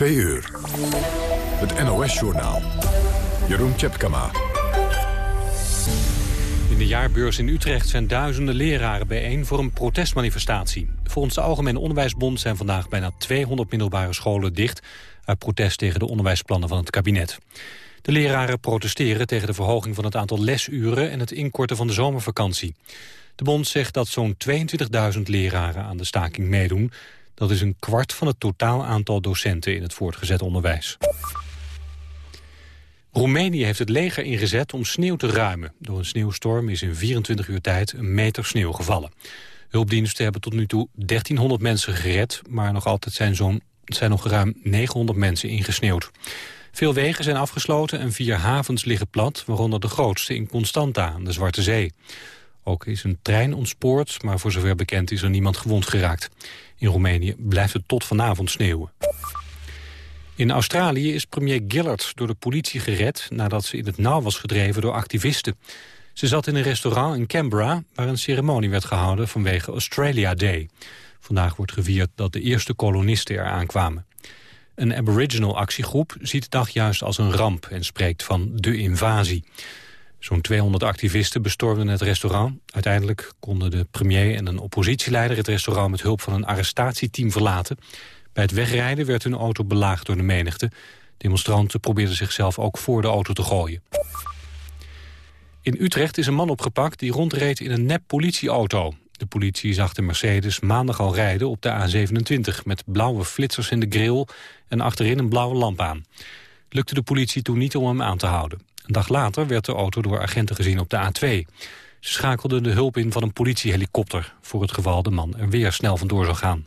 Twee uur. Het NOS-journaal. Jeroen Tjepkama. In de jaarbeurs in Utrecht zijn duizenden leraren bijeen voor een protestmanifestatie. Volgens de Algemene Onderwijsbond zijn vandaag bijna 200 middelbare scholen dicht... uit protest tegen de onderwijsplannen van het kabinet. De leraren protesteren tegen de verhoging van het aantal lesuren... en het inkorten van de zomervakantie. De bond zegt dat zo'n 22.000 leraren aan de staking meedoen. Dat is een kwart van het totaal aantal docenten in het voortgezet onderwijs. Roemenië heeft het leger ingezet om sneeuw te ruimen. Door een sneeuwstorm is in 24 uur tijd een meter sneeuw gevallen. Hulpdiensten hebben tot nu toe 1300 mensen gered... maar nog altijd zijn, zo'n zijn nog ruim 900 mensen ingesneeuwd. Veel wegen zijn afgesloten en vier havens liggen plat... waaronder de grootste in Constanta aan de Zwarte Zee. Ook is een trein ontspoord, maar voor zover bekend is er niemand gewond geraakt. In Roemenië blijft het tot vanavond sneeuwen. In Australië is premier Gillard door de politie gered... nadat ze in het nauw was gedreven door activisten. Ze zat in een restaurant in Canberra... waar een ceremonie werd gehouden vanwege Australia Day. Vandaag wordt gevierd dat de eerste kolonisten er aankwamen. Een aboriginal actiegroep ziet de dag juist als een ramp... en spreekt van de invasie. Zo'n 200 activisten bestormden het restaurant. Uiteindelijk konden de premier en een oppositieleider... het restaurant met hulp van een arrestatieteam verlaten. Bij het wegrijden werd hun auto belaagd door de menigte. Demonstranten probeerden zichzelf ook voor de auto te gooien. In Utrecht is een man opgepakt die rondreed in een nep-politieauto. De politie zag de Mercedes maandag al rijden op de A27... met blauwe flitsers in de grill en achterin een blauwe lamp aan. Lukte de politie toen niet om hem aan te houden. Een dag later werd de auto door agenten gezien op de A2. Ze schakelden de hulp in van een politiehelikopter... voor het geval de man er weer snel vandoor zou gaan.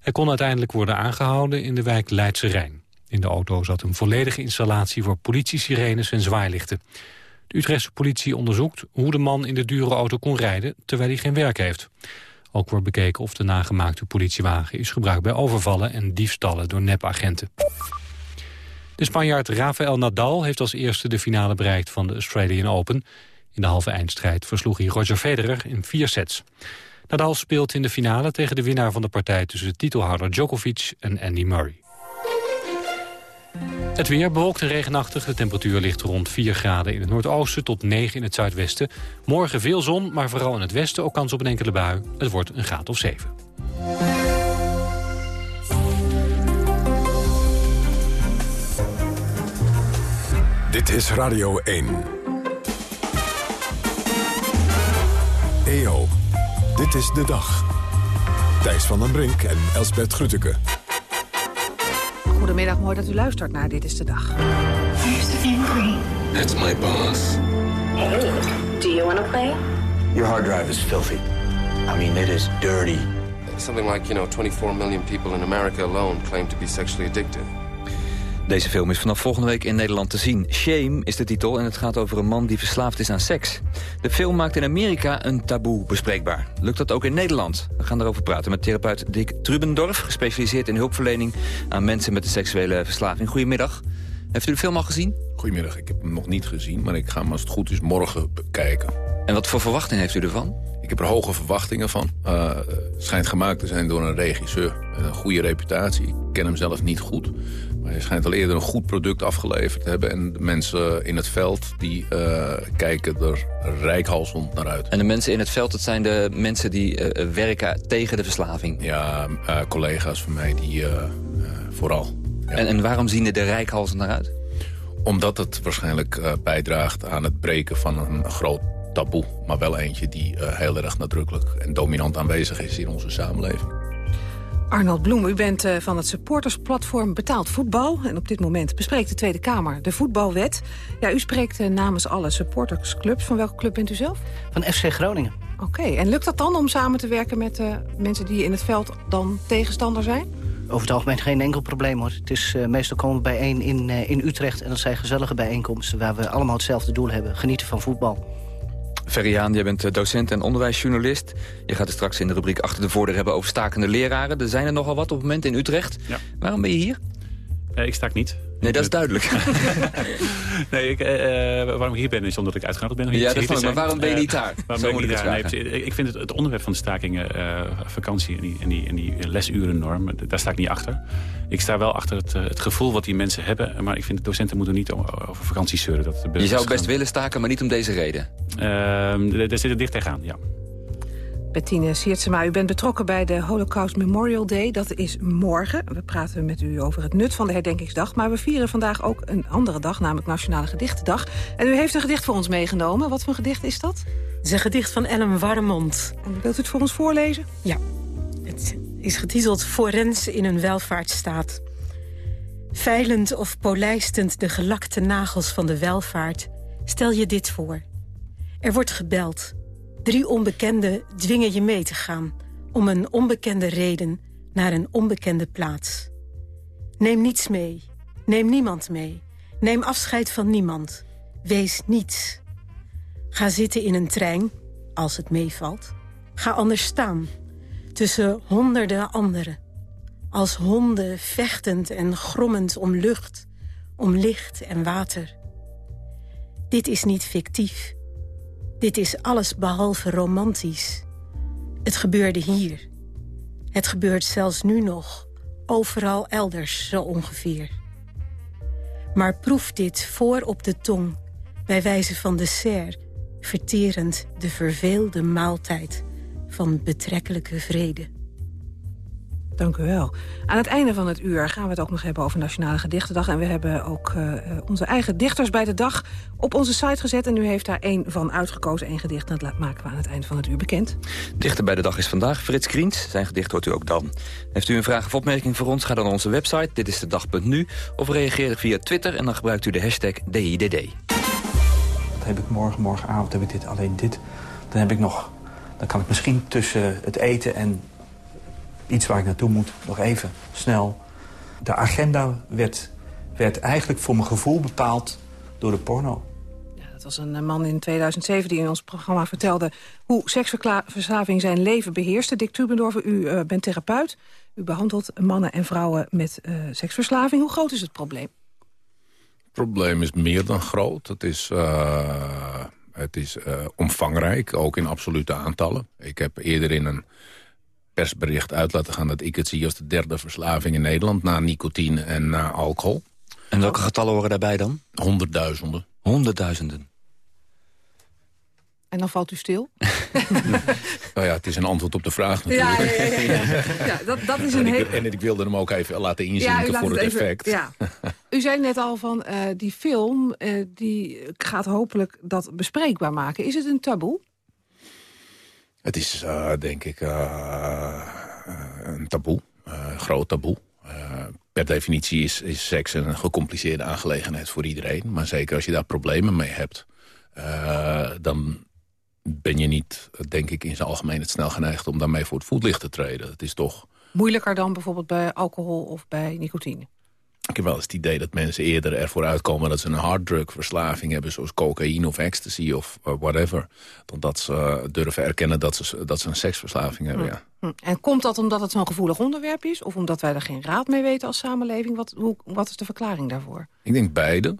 Hij kon uiteindelijk worden aangehouden in de wijk Leidse Rijn. In de auto zat een volledige installatie voor politiesirenes en zwaailichten. De Utrechtse politie onderzoekt hoe de man in de dure auto kon rijden... terwijl hij geen werk heeft. Ook wordt bekeken of de nagemaakte politiewagen is gebruikt bij overvallen... en diefstallen door nepagenten. De Spanjaard Rafael Nadal heeft als eerste de finale bereikt van de Australian Open. In de halve eindstrijd versloeg hij Roger Federer in vier sets. Nadal speelt in de finale tegen de winnaar van de partij... tussen de titelhouder Djokovic en Andy Murray. Het weer bewolkt en regenachtig. De temperatuur ligt rond 4 graden in het noordoosten tot 9 in het zuidwesten. Morgen veel zon, maar vooral in het westen ook kans op een enkele bui. Het wordt een graad of 7. Dit is Radio 1. EO, dit is de dag. Thijs van den Brink en Elsbert Grütke. Goedemiddag, mooi dat u luistert naar Dit is de Dag. That's my boss. Hey, do you want to play? Your hard drive is filthy. I mean, it is dirty. Something like, you know, 24 million people in America alone claim to be sexually addicted. Deze film is vanaf volgende week in Nederland te zien. Shame is de titel en het gaat over een man die verslaafd is aan seks. De film maakt in Amerika een taboe bespreekbaar. Lukt dat ook in Nederland? We gaan erover praten met therapeut Dick Trubendorf... gespecialiseerd in hulpverlening aan mensen met een seksuele verslaving. Goedemiddag. Heeft u de film al gezien? Goedemiddag, ik heb hem nog niet gezien, maar ik ga hem als het goed is morgen bekijken. En wat voor verwachting heeft u ervan? Ik heb er hoge verwachtingen van. Uh, het schijnt gemaakt te zijn door een regisseur. Een goede reputatie. Ik ken hem zelf niet goed. Maar hij schijnt al eerder een goed product afgeleverd te hebben. En de mensen in het veld die uh, kijken er rijkhalsend naar uit. En de mensen in het veld, dat zijn de mensen die uh, werken tegen de verslaving? Ja, collega's van mij die vooral. Ja. En, en waarom zien er rijkhalsend naar uit? Omdat het waarschijnlijk bijdraagt aan het breken van een groot taboe. Maar wel eentje die uh, heel erg nadrukkelijk en dominant aanwezig is in onze samenleving. Arnold Bloem, u bent uh, van het supportersplatform Betaald Voetbal. En op dit moment bespreekt de Tweede Kamer de voetbalwet. Ja, u spreekt uh, namens alle supportersclubs. Van welke club bent u zelf? Van FC Groningen. Oké, okay. en lukt dat dan om samen te werken met mensen die in het veld dan tegenstander zijn? Over het algemeen geen enkel probleem hoor. Het is, meestal komen we bijeen in, in Utrecht en dat zijn gezellige bijeenkomsten... waar we allemaal hetzelfde doel hebben, genieten van voetbal. Ferriaan, jij bent docent en onderwijsjournalist. Je gaat het straks in de rubriek Achter de Voordeur hebben over stakende leraren. Er zijn er nogal wat op het moment in Utrecht. Ja. Waarom ben je hier? Uh, ik staak niet. Nee, dat is duidelijk. nee, ik, uh, waarom ik hier ben is omdat ik uitgenodigd ben. Ja, dat vond ik, maar waarom ben je niet daar? waarom ben ik niet daar? Nee, ik vind het, het, onderwerp van de stakingen, vakantie en die, en, die, en die lesurennorm, daar sta ik niet achter. Ik sta wel achter het, het, gevoel wat die mensen hebben, maar ik vind docenten moeten niet over vakantie zeuren. Dat je zou best willen staken, maar niet om deze reden? Uh, daar zit het dicht tegenaan, ja. Bettine Siertsema, u bent betrokken bij de Holocaust Memorial Day. Dat is morgen. We praten met u over het nut van de herdenkingsdag. Maar we vieren vandaag ook een andere dag, namelijk Nationale Gedichtendag. En u heeft een gedicht voor ons meegenomen. Wat voor gedicht is dat? Het is een gedicht van Ellen Warmond. En wilt u het voor ons voorlezen? Ja. Het is getiteld Forens in een welvaartsstaat. Veilend of polijstend de gelakte nagels van de welvaart... stel je dit voor. Er wordt gebeld... Drie onbekenden dwingen je mee te gaan... om een onbekende reden naar een onbekende plaats. Neem niets mee. Neem niemand mee. Neem afscheid van niemand. Wees niets. Ga zitten in een trein, als het meevalt. Ga anders staan, tussen honderden anderen. Als honden vechtend en grommend om lucht, om licht en water. Dit is niet fictief. Dit is alles behalve romantisch. Het gebeurde hier. Het gebeurt zelfs nu nog. Overal elders zo ongeveer. Maar proef dit voor op de tong. Bij wijze van dessert. Verterend de verveelde maaltijd van betrekkelijke vrede. Dank u wel. Aan het einde van het uur gaan we het ook nog hebben over Nationale Gedichtendag. En we hebben ook uh, onze eigen dichters bij de dag op onze site gezet. En u heeft daar één van uitgekozen, één gedicht. En dat maken we aan het eind van het uur bekend. Dichter bij de dag is vandaag Frits Kriens. Zijn gedicht hoort u ook dan. Heeft u een vraag of opmerking voor ons? Ga dan naar onze website, dit is de dag.nu. Of reageer via Twitter en dan gebruikt u de hashtag DIDD. Wat heb ik morgen, morgenavond heb ik dit, alleen dit. Dan heb ik nog... Dan kan ik misschien tussen het eten en iets waar ik naartoe moet, nog even snel. De agenda werd, werd eigenlijk voor mijn gevoel bepaald door de porno. Ja, dat was een man in 2007 die in ons programma vertelde... hoe seksverslaving zijn leven beheerste. Dick Trubendorfer, u uh, bent therapeut. U behandelt mannen en vrouwen met uh, seksverslaving. Hoe groot is het probleem? Het probleem is meer dan groot. Het is... Uh, het is omvangrijk, ook in absolute aantallen. Ik heb eerder in een persbericht uit laten gaan... dat ik het zie als de derde verslaving in Nederland... na nicotine en na alcohol. En welke getallen horen daarbij dan? Honderdduizenden. Honderdduizenden. En dan valt u stil? nou ja, het is een antwoord op de vraag natuurlijk. Ja, ja, ja, ja. dat, dat is een en, ik, en ik wilde hem ook even laten inzinken voor het, effect. Ja. U zei net al van uh, die film, uh, die gaat hopelijk dat bespreekbaar maken. Is het een taboe? Het is, uh, denk ik, uh, een taboe. Een groot taboe. per definitie is, is seks een gecompliceerde aangelegenheid voor iedereen. Maar zeker als je daar problemen mee hebt... dan ben je niet, denk ik, in zijn algemeen het snel geneigd... om daarmee voor het voetlicht te treden. Het is toch... Moeilijker dan bijvoorbeeld bij alcohol of bij nicotine? Ik heb wel eens het idee dat mensen eerder ervoor uitkomen... dat ze een harddrugverslaving hebben, zoals cocaïne of ecstasy of uh, whatever... dan dat ze durven erkennen dat ze, dat ze een seksverslaving hebben, hm. ja. Hm. En komt dat omdat het zo'n gevoelig onderwerp is? Of omdat wij er geen raad mee weten als samenleving? Wat, hoe, wat is de verklaring daarvoor? Ik denk beide.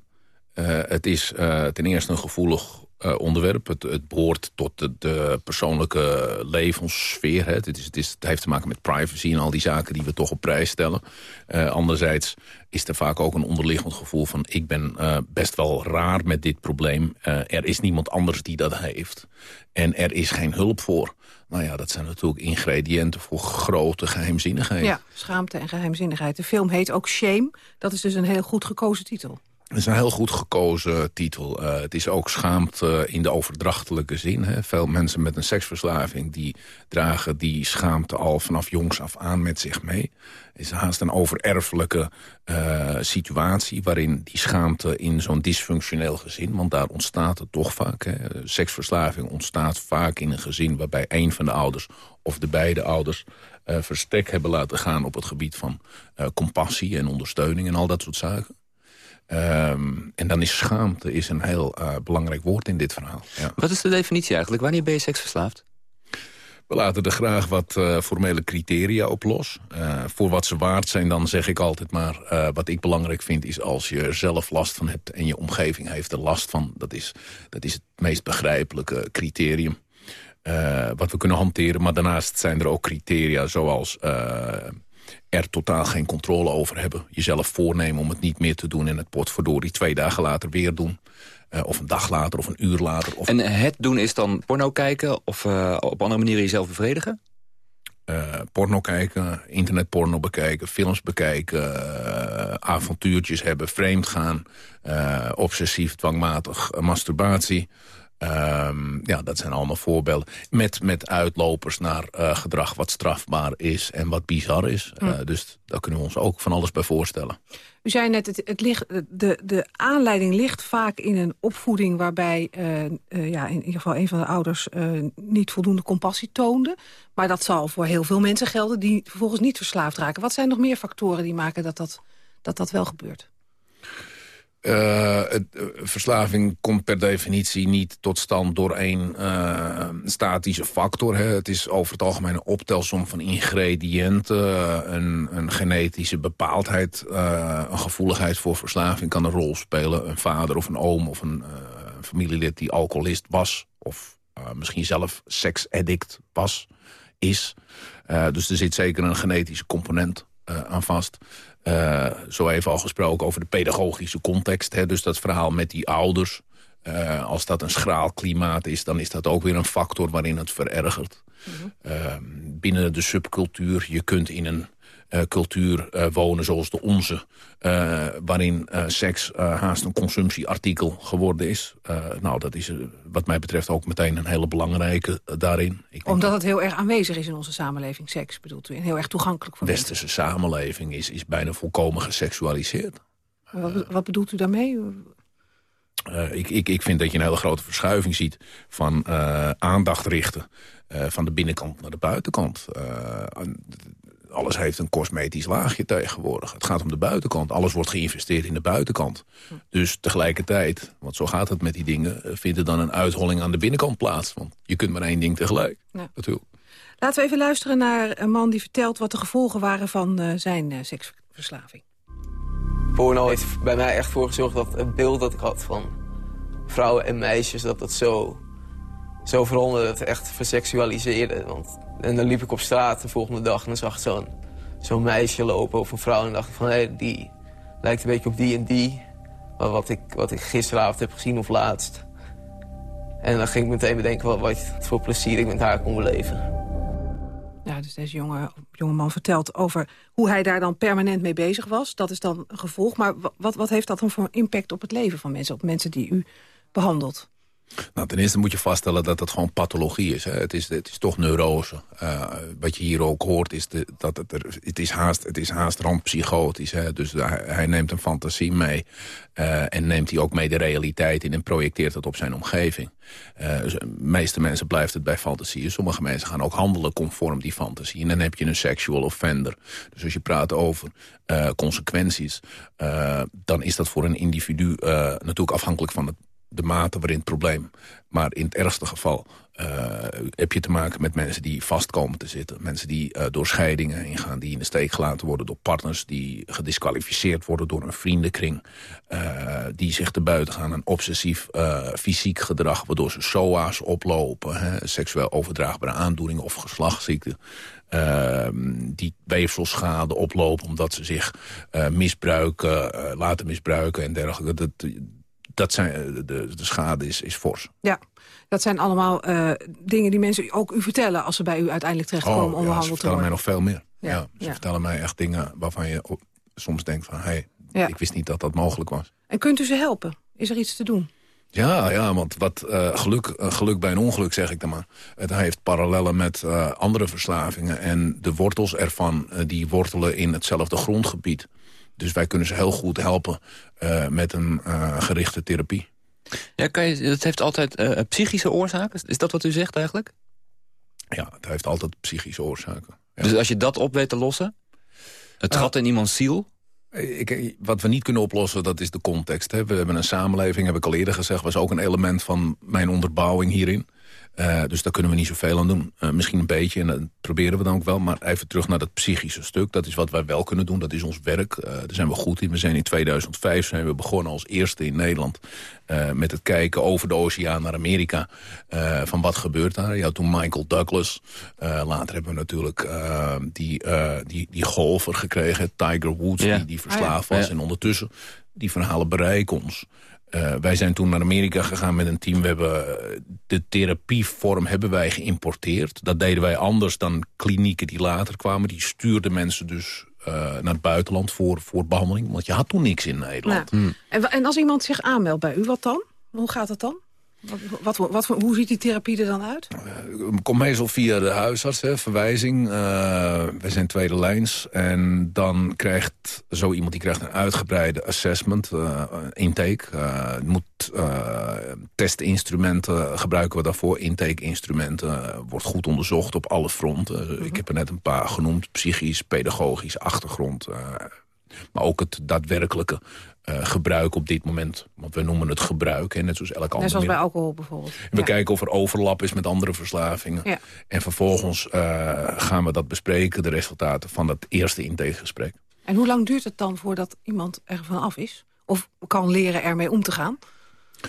Uh, het is uh, ten eerste een gevoelig uh, onderwerp. Het, het behoort tot de, persoonlijke levenssfeer. Hè. Het, is, het, is, het, heeft te maken met privacy en al die zaken die we toch op prijs stellen. Uh, anderzijds is er vaak ook een onderliggend gevoel van... ik ben uh, best wel raar met dit probleem. er is niemand anders die dat heeft. En er is geen hulp voor. Nou ja, dat zijn natuurlijk ingrediënten voor grote geheimzinnigheid. Ja, schaamte en geheimzinnigheid. De film heet ook Shame. Dat is dus een heel goed gekozen titel. Het is een heel goed gekozen titel. Uh, het is ook schaamte in de overdrachtelijke zin. Hè. Veel mensen met een seksverslaving die dragen die schaamte al vanaf jongs af aan met zich mee. Het is haast een overerfelijke uh, situatie waarin die schaamte in zo'n dysfunctioneel gezin... want daar ontstaat het toch vaak. Hè. Seksverslaving ontstaat vaak in een gezin waarbij een van de ouders of de beide ouders verstek hebben laten gaan op het gebied van compassie en ondersteuning en al dat soort zaken. Um, en dan is schaamte is een heel uh, belangrijk woord in dit verhaal. Ja. Wat is de definitie eigenlijk? Wanneer ben je seksverslaafd? We laten er graag wat uh, formele criteria op los. Uh, voor wat ze waard zijn, dan zeg ik altijd maar... Uh, wat ik belangrijk vind, is als je er zelf last van hebt... en je omgeving heeft er last van. Dat is, dat is het meest begrijpelijke criterium. wat we kunnen hanteren. Maar daarnaast zijn er ook criteria zoals er totaal geen controle over hebben. Jezelf voornemen om het niet meer te doen... en het potverdorie twee dagen later weer doen. Uh, of een dag later of een uur later. Of... En het doen is dan porno kijken of uh, op andere manieren jezelf bevredigen? Uh, porno kijken, internetporno bekijken, films bekijken... avontuurtjes hebben, vreemd gaan... obsessief, dwangmatig masturbatie... Um, ja, dat zijn allemaal voorbeelden. Met, met uitlopers naar uh, gedrag wat strafbaar is en wat bizar is. Uh, dus daar kunnen we ons ook van alles bij voorstellen. U zei net, het, het ligt, de, de aanleiding ligt vaak in een opvoeding... waarbij uh, ja, in ieder geval een van de ouders niet voldoende compassie toonde. Maar dat zal voor heel veel mensen gelden die vervolgens niet verslaafd raken. Wat zijn nog meer factoren die maken dat dat, dat, dat wel gebeurt? Uh, het, uh, verslaving komt per definitie niet tot stand door één uh, statische factor. Hè. Het is over het algemeen een optelsom van ingrediënten. Een, een genetische bepaaldheid, een gevoeligheid voor verslaving kan een rol spelen. Een vader of een oom of een familielid die alcoholist was. Of misschien zelf seksaddict was, is. dus er zit zeker een genetische component aan vast. Uh, zo even al gesproken over de pedagogische context. Hè, dus dat verhaal met die ouders. Uh, als dat een schraal klimaat is, dan is dat ook weer een factor waarin het verergert. Mm -hmm. uh, binnen de subcultuur, je kunt in een cultuur uh, wonen zoals de onze... Uh, waarin seks haast een consumptieartikel geworden is. nou, dat is wat mij betreft ook meteen een hele belangrijke daarin. Ik Omdat het heel erg aanwezig is in onze samenleving, seks bedoelt u? En heel erg toegankelijk voor De westerse mensen. samenleving is, is bijna volkomen geseksualiseerd. Wat, wat bedoelt u daarmee? Uh, ik, ik, ik vind dat je een hele grote verschuiving ziet van uh, aandacht richten... Uh, van de binnenkant naar de buitenkant alles heeft een cosmetisch laagje tegenwoordig. Het gaat om de buitenkant. Alles wordt geïnvesteerd in de buitenkant. Dus tegelijkertijd, want zo gaat het met die dingen... Eh, vindt er dan een uitholling aan de binnenkant plaats. Want je kunt maar één ding tegelijk, ja. natuurlijk. Laten we even luisteren naar een man die vertelt... wat de gevolgen waren van uh, zijn uh, seksverslaving. Porno heeft bij mij echt voor gezorgd dat het beeld dat ik had van vrouwen en meisjes... dat dat zo, zo veranderde, dat het echt verseksualiseerde. Want en dan liep ik op straat de volgende dag en dan zag ik zo'n zo'n meisje lopen of een vrouw. En dacht ik van, hé, hey, die lijkt een beetje op die en die. Wat ik, wat ik gisteravond heb gezien of laatst. En dan ging ik meteen bedenken wat, wat voor plezier ik met haar kon beleven. Ja, dus deze jonge, jonge man vertelt over hoe hij daar dan permanent mee bezig was. Dat is dan een gevolg. Maar wat, wat heeft dat dan voor impact op het leven van mensen? Op mensen die u behandelt? Nou, ten eerste moet je vaststellen dat het gewoon pathologie is. Hè. Het, is het is toch neurose. Uh, wat je hier ook hoort is de, dat het, er, het, is haast, het is haast randpsychotisch. Hè. Dus hij, neemt een fantasie mee uh, en neemt hij ook mee de realiteit in... en projecteert het op zijn omgeving. Dus de meeste mensen blijft het bij fantasieën. Sommige mensen gaan ook handelen conform die fantasie. En dan heb je een sexual offender. Dus als je praat over consequenties... dan is dat voor een individu natuurlijk afhankelijk van het de mate waarin het probleem. Maar in het ergste geval uh, heb je te maken met mensen die vast komen te zitten. Mensen die uh, door scheidingen ingaan, die in de steek gelaten worden door partners... die gedisqualificeerd worden door een vriendenkring... Uh, die zich te buiten gaan aan obsessief fysiek gedrag... waardoor ze SOA's oplopen, hè, seksueel overdraagbare aandoeningen of geslachtsziekten... Ehm, die weefselschade oplopen omdat ze zich misbruiken, laten misbruiken en dergelijke. Dat, dat zijn, eh, de, de schade is, is fors. Ja, dat zijn allemaal uh, dingen die mensen ook u vertellen... als ze bij u uiteindelijk terechtkomen oh, om ja, behandeld te worden. ze vertellen mij nog veel meer. Ja, ja ze vertellen mij echt dingen waarvan je soms denkt van... hé, hey, ik wist niet dat dat mogelijk was. En kunt u ze helpen? Is er iets te doen? Ja, ja want wat, uh, geluk, uh, geluk bij een ongeluk, zeg ik dan maar. Het heeft parallellen met andere verslavingen. En de wortels ervan, die wortelen in hetzelfde grondgebied. Dus wij kunnen ze heel goed helpen uh, met een uh, gerichte therapie. Ja, kan je, het heeft altijd uh, psychische oorzaken? Is dat wat u zegt eigenlijk? Ja, het heeft altijd psychische oorzaken. Ja. Dus als je dat op weet te lossen? Het Nou, gat in iemands ziel? Ik, wat we niet kunnen oplossen, dat is de context. Hè. We hebben een samenleving, heb ik al eerder gezegd... was ook een element van mijn onderbouwing hierin. Uh, dus daar kunnen we niet zoveel aan doen. Uh, misschien een beetje, en dat proberen we dan ook wel. Maar even terug naar dat psychische stuk. Dat is wat wij wel kunnen doen, dat is ons werk. Uh, daar zijn we goed in. We zijn in 2005 zijn we begonnen als eerste in Nederland... met het kijken over de oceaan naar Amerika. van wat gebeurt daar. Had toen Michael Douglas. later hebben we natuurlijk die, die, die golfer gekregen. Tiger Woods, ja. die, die verslaafd was. Ja. En ondertussen, die verhalen bereiken ons... Uh, wij zijn toen naar Amerika gegaan met een team. We hebben eh, de therapievorm hebben wij geïmporteerd. Dat deden wij anders dan klinieken die later kwamen. Die stuurden mensen dus uh, naar het buitenland voor, voor behandeling. Want je had toen niks in Nederland. Nou, en, en als iemand zich aanmeldt bij u, wat dan? Hoe gaat dat dan? Wat, wat, wat, hoe ziet die therapie er dan uit? Uh, komt meestal via de huisarts, hè, verwijzing. Uh, wij zijn tweede lijns. En dan krijgt zo iemand die krijgt een uitgebreide assessment, uh, intake. moet testinstrumenten gebruiken we daarvoor. Intake-instrumenten wordt goed onderzocht op alle fronten. -huh. Ik heb er net een paar genoemd. Psychisch, pedagogisch, achtergrond. maar ook het daadwerkelijke uh, gebruik op dit moment. Want we noemen het gebruik, hè, net zoals elk ander. Net zoals bij alcohol bijvoorbeeld. We kijken of er overlap is met andere verslavingen. Ja. En vervolgens uh, gaan we dat bespreken, de resultaten van dat eerste intakegesprek. En hoe lang duurt het dan voordat iemand er vanaf is? Of kan leren ermee om te gaan?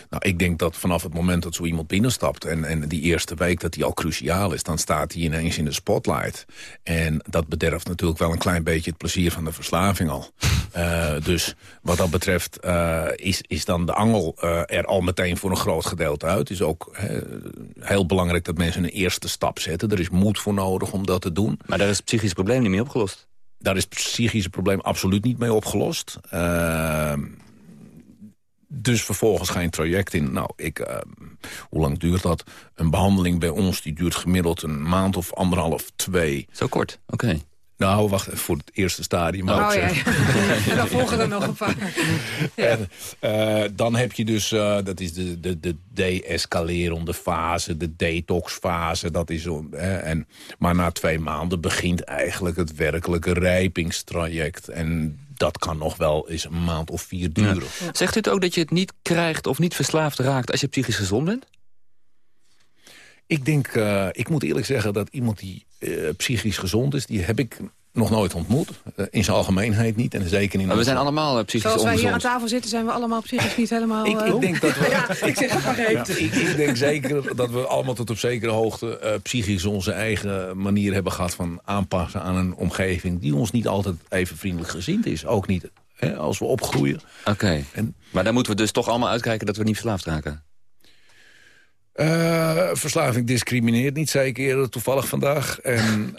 Nou, ik denk dat vanaf het moment dat zo iemand binnenstapt... en, en die eerste week dat die al cruciaal is... dan staat hij ineens in de spotlight. En dat bederft natuurlijk wel een klein beetje het plezier van de verslaving al. uh, dus wat dat betreft uh, is, is dan de angel uh, er al meteen voor een groot gedeelte uit. Het is ook heel belangrijk dat mensen een eerste stap zetten. Er is moed voor nodig om dat te doen. Maar daar is het psychisch probleem niet mee opgelost? Daar is het psychische probleem absoluut niet mee opgelost. Uh, dus vervolgens ga je een traject in. Nou, ik, uh, hoe lang duurt dat? Een behandeling bij ons die duurt gemiddeld een maand of anderhalf, twee. Zo kort, oké. Okay. Nou, wacht even voor het eerste stadium. Oh, ja, ja. en dan volgen er nog een paar. Ja. En, uh, dan heb je dus, uh, dat is de, de, de de-escalerende fase, de detoxfase. Dat is, en, maar na twee maanden begint eigenlijk het werkelijke rijpingstraject. En dat kan nog wel eens een maand of vier duren. Ja. Zegt u het ook dat je het niet krijgt of niet verslaafd raakt als je psychisch gezond bent? Ik denk, uh, ik moet eerlijk zeggen dat iemand die uh, psychisch gezond is... die heb ik nog nooit ontmoet. Uh, in zijn algemeenheid niet. En zeker in maar we zijn allemaal psychisch Zoals wij hier aan tafel zitten, zijn we allemaal psychisch niet helemaal... ik, ik denk dat we... ja, ik zeg het maar even. Ik, ik, denk zeker dat we allemaal tot op zekere hoogte... psychisch onze eigen manier hebben gehad van aanpassen aan een omgeving... die ons niet altijd even vriendelijk gezind is. Ook niet hè, als we opgroeien. Oké, okay. maar dan moeten we dus toch allemaal uitkijken dat we niet verslaafd raken. Uh, verslaving discrimineert niet, zei ik eerder toevallig vandaag. En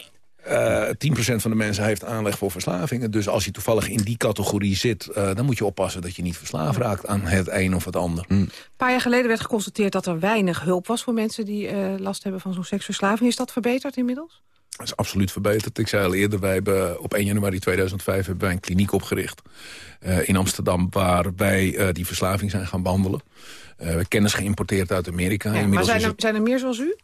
uh, 10% van de mensen heeft aanleg voor verslavingen. Dus als je toevallig in die categorie zit... Uh, dan moet je oppassen dat je niet verslaafd raakt aan het een of het ander. Mm. Een paar jaar geleden werd geconstateerd dat er weinig hulp was... voor mensen die uh, last hebben van zo'n seksverslaving. Is dat verbeterd inmiddels? Dat is absoluut verbeterd. Ik zei al eerder, wij hebben op 1 januari 2005 hebben wij een kliniek opgericht uh, in Amsterdam... waar wij uh, die verslaving zijn gaan behandelen. Uh, we hebben kennis geïmporteerd uit Amerika. Ja, maar zijn er, zijn er meer zoals u?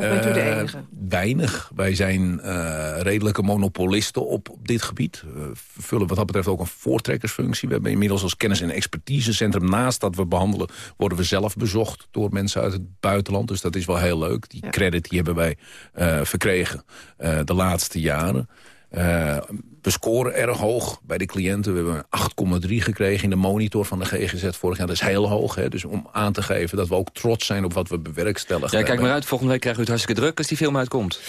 Of bent u de enige? Uh, weinig. Wij zijn uh, redelijke monopolisten op, op dit gebied. We vullen wat dat betreft ook een voortrekkersfunctie. We hebben inmiddels als kennis- en expertisecentrum... naast dat we behandelen, worden we zelf bezocht... door mensen uit het buitenland. Dus dat is wel heel leuk. Die ja. credit die hebben wij uh, verkregen de laatste jaren. Uh, we scoren erg hoog bij de cliënten. We hebben 8,3 gekregen in de monitor van de GGZ vorig jaar. Dat is heel hoog. Hè? Dus om aan te geven dat we ook trots zijn op wat we bewerkstelligen. Ja, kijk maar uit. Volgende week krijgen we het hartstikke druk als die film uitkomt.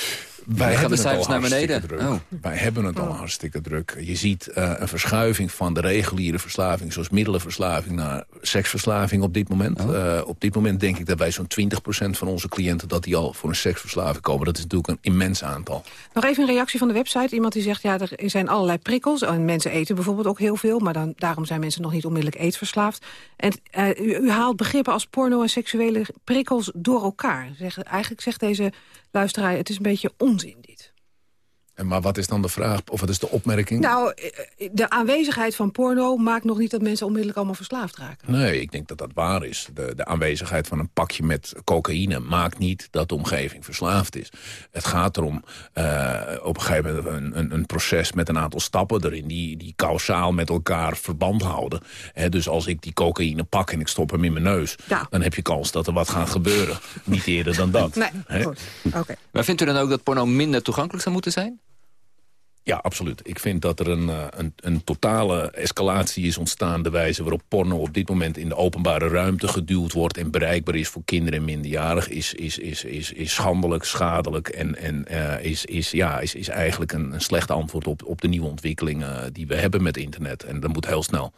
Wij hebben de cijfers naar beneden. Druk. Oh. Wij hebben het al oh. hartstikke druk. Je ziet uh, een verschuiving van de reguliere verslaving... zoals middelenverslaving naar seksverslaving op dit moment. Oh. Uh, op dit moment denk ik dat wij zo'n 20% van onze cliënten... dat die al voor een seksverslaving komen. Dat is natuurlijk een immens aantal. Nog even een reactie van de website. Iemand die zegt, ja, er zijn allerlei prikkels. En mensen eten bijvoorbeeld ook heel veel. Maar dan, daarom zijn mensen nog niet onmiddellijk eetverslaafd. En uh, u, u, haalt begrippen als porno en seksuele prikkels door elkaar. Zeg, eigenlijk zegt deze luisteraar, het is een beetje onzin. En maar wat is dan de vraag, of wat is de opmerking? Nou, eh, de aanwezigheid van porno maakt nog niet dat mensen onmiddellijk allemaal verslaafd raken. Nee, ik denk dat dat waar is. De, de aanwezigheid van een pakje met cocaïne maakt niet dat de omgeving verslaafd is. Het gaat erom uh, op een gegeven moment een, een, een, proces met een aantal stappen erin... die, die kausaal met elkaar verband houden. dus als ik die cocaïne pak en ik stop hem in mijn neus... Ja. dan heb je kans dat er wat gaat gebeuren. niet eerder dan dat. Nee, goed. Okay. Maar vindt u dan ook dat porno minder toegankelijk zou moeten zijn? Ja, absoluut. Ik vind dat er een, eh, een, een, totale escalatie is ontstaan... de wijze waarop porno op dit moment in de openbare ruimte geduwd wordt... en bereikbaar is voor kinderen en minderjarigen... is, is, is, is, is schandelijk, schadelijk en, en uh, is, is, ja, is, is eigenlijk een, een slecht antwoord... op, op de nieuwe ontwikkelingen die we hebben met internet. En daar moet heel snel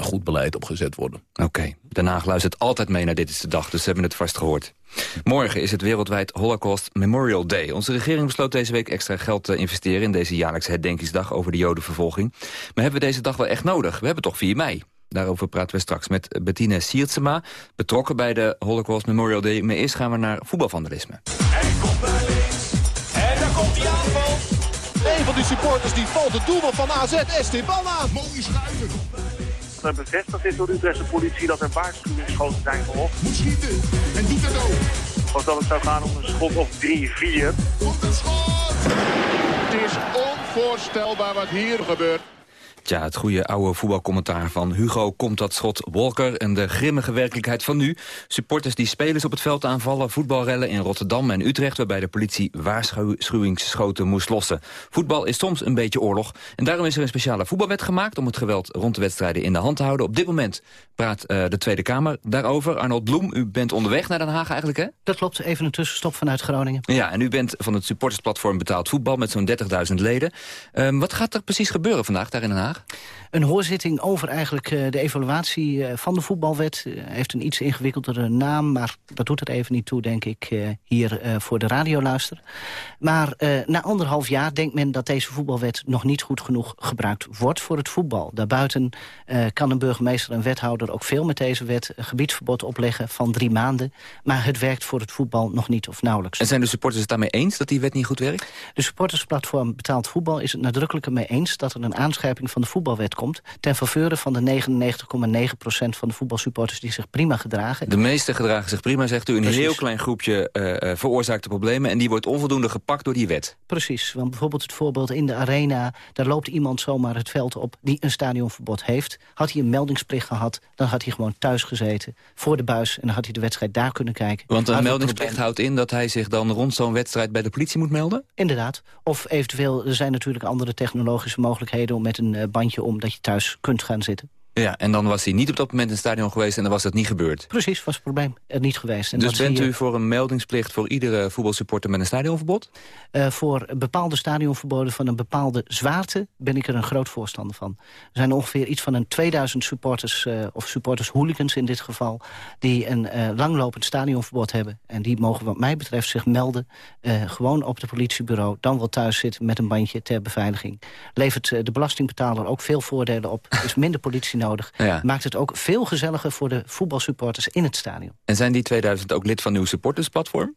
goed beleid op gezet worden. Oké, Haag luistert altijd mee naar Dit is de Dag, dus ze hebben het vast gehoord. Morgen is het wereldwijd Holocaust Memorial Day. Onze regering besloot deze week extra geld te investeren... in deze jaarlijkse herdenkingsdag over de jodenvervolging. Maar hebben we deze dag wel echt nodig? We hebben toch 4 mei. Daarover praten we straks met Bettine Siertsema... betrokken bij de Holocaust Memorial Day. Maar eerst gaan we naar voetbalvandalisme. Hij komt naar links. En daar komt die aanval. Een van die supporters die valt het doelman van AZ, Esteban aan. Mooie schuiven bevestigd is door de Utrechtse politie dat er waarschuwingsschoten zijn gelost. Moet schieten en doet het ook. Of dat het zou gaan om een schot of 3-4. Komt een schot! Het is onvoorstelbaar wat hier gebeurt. Ja, het goede oude voetbalcommentaar van Hugo komt dat schot Walker... en de grimmige werkelijkheid van nu. Supporters die spelers op het veld aanvallen, voetbalrellen in Rotterdam en Utrecht... waarbij de politie waarschuwingsschoten moest lossen. Voetbal is soms een beetje oorlog. En daarom is er een speciale voetbalwet gemaakt... om het geweld rond de wedstrijden in de hand te houden. Op dit moment praat uh, de Tweede Kamer daarover. Arnold Bloem, u bent onderweg naar Den Haag eigenlijk, hè? Dat klopt, even een tussenstop vanuit Groningen. Ja, en u bent van het supportersplatform Betaald Voetbal... met zo'n 30.000 leden. Um, wat gaat er precies gebeuren vandaag daar in Den Haag? vandaag? Een hoorzitting over eigenlijk uh, de evaluatie uh, van de voetbalwet. Uh, heeft een iets ingewikkeldere naam, maar dat doet het even niet toe, denk ik, hier voor de radioluister. Maar na anderhalf jaar denkt men dat deze voetbalwet nog niet goed genoeg gebruikt wordt voor het voetbal. Daarbuiten kan een burgemeester en wethouder ook veel met deze wet een gebiedsverbod opleggen van drie maanden. Maar het werkt voor het voetbal nog niet of nauwelijks. En zijn de supporters het daarmee eens dat die wet niet goed werkt? De supportersplatform Betaald Voetbal is het nadrukkelijk mee eens dat er een aanscherping van de voetbalwet komt... ten faveur van de 99,9% van de voetbalsupporters die zich prima gedragen. De meeste gedragen zich prima, zegt u. Een heel klein groepje uh, veroorzaakt de problemen... en die wordt onvoldoende gepakt door die wet. Precies, want bijvoorbeeld het voorbeeld in de arena... daar loopt iemand zomaar het veld op die een stadionverbod heeft. Had hij een meldingsplicht gehad, dan had hij gewoon thuis gezeten... voor de buis en dan had hij de wedstrijd daar kunnen kijken. Want een meldingsplicht houdt in dat hij zich dan rond zo'n wedstrijd... bij de politie moet melden? Inderdaad. Of eventueel, er zijn natuurlijk andere technologische mogelijkheden... om met een uh, bandje om dat je thuis kunt gaan zitten. Ja, en dan was hij niet op dat moment in het stadion geweest en dan was dat niet gebeurd. Precies, was het probleem er niet geweest. En dus bent u voor een meldingsplicht voor iedere voetbalsupporter met een stadionverbod? Uh, voor bepaalde stadionverboden van een bepaalde zwaarte ben ik er een groot voorstander van. Er zijn ongeveer iets van een 2000 supporters, uh, of supporters hooligans in dit geval, die een uh, langlopend stadionverbod hebben. En die mogen wat mij betreft zich melden, gewoon op het politiebureau, dan wel thuis zitten met een bandje ter beveiliging. Levert de belastingbetaler ook veel voordelen op, is minder politie nodig ja. maakt het ook veel gezelliger voor de voetbalsupporters in het stadion. En zijn die 2000 ook lid van uw supportersplatform?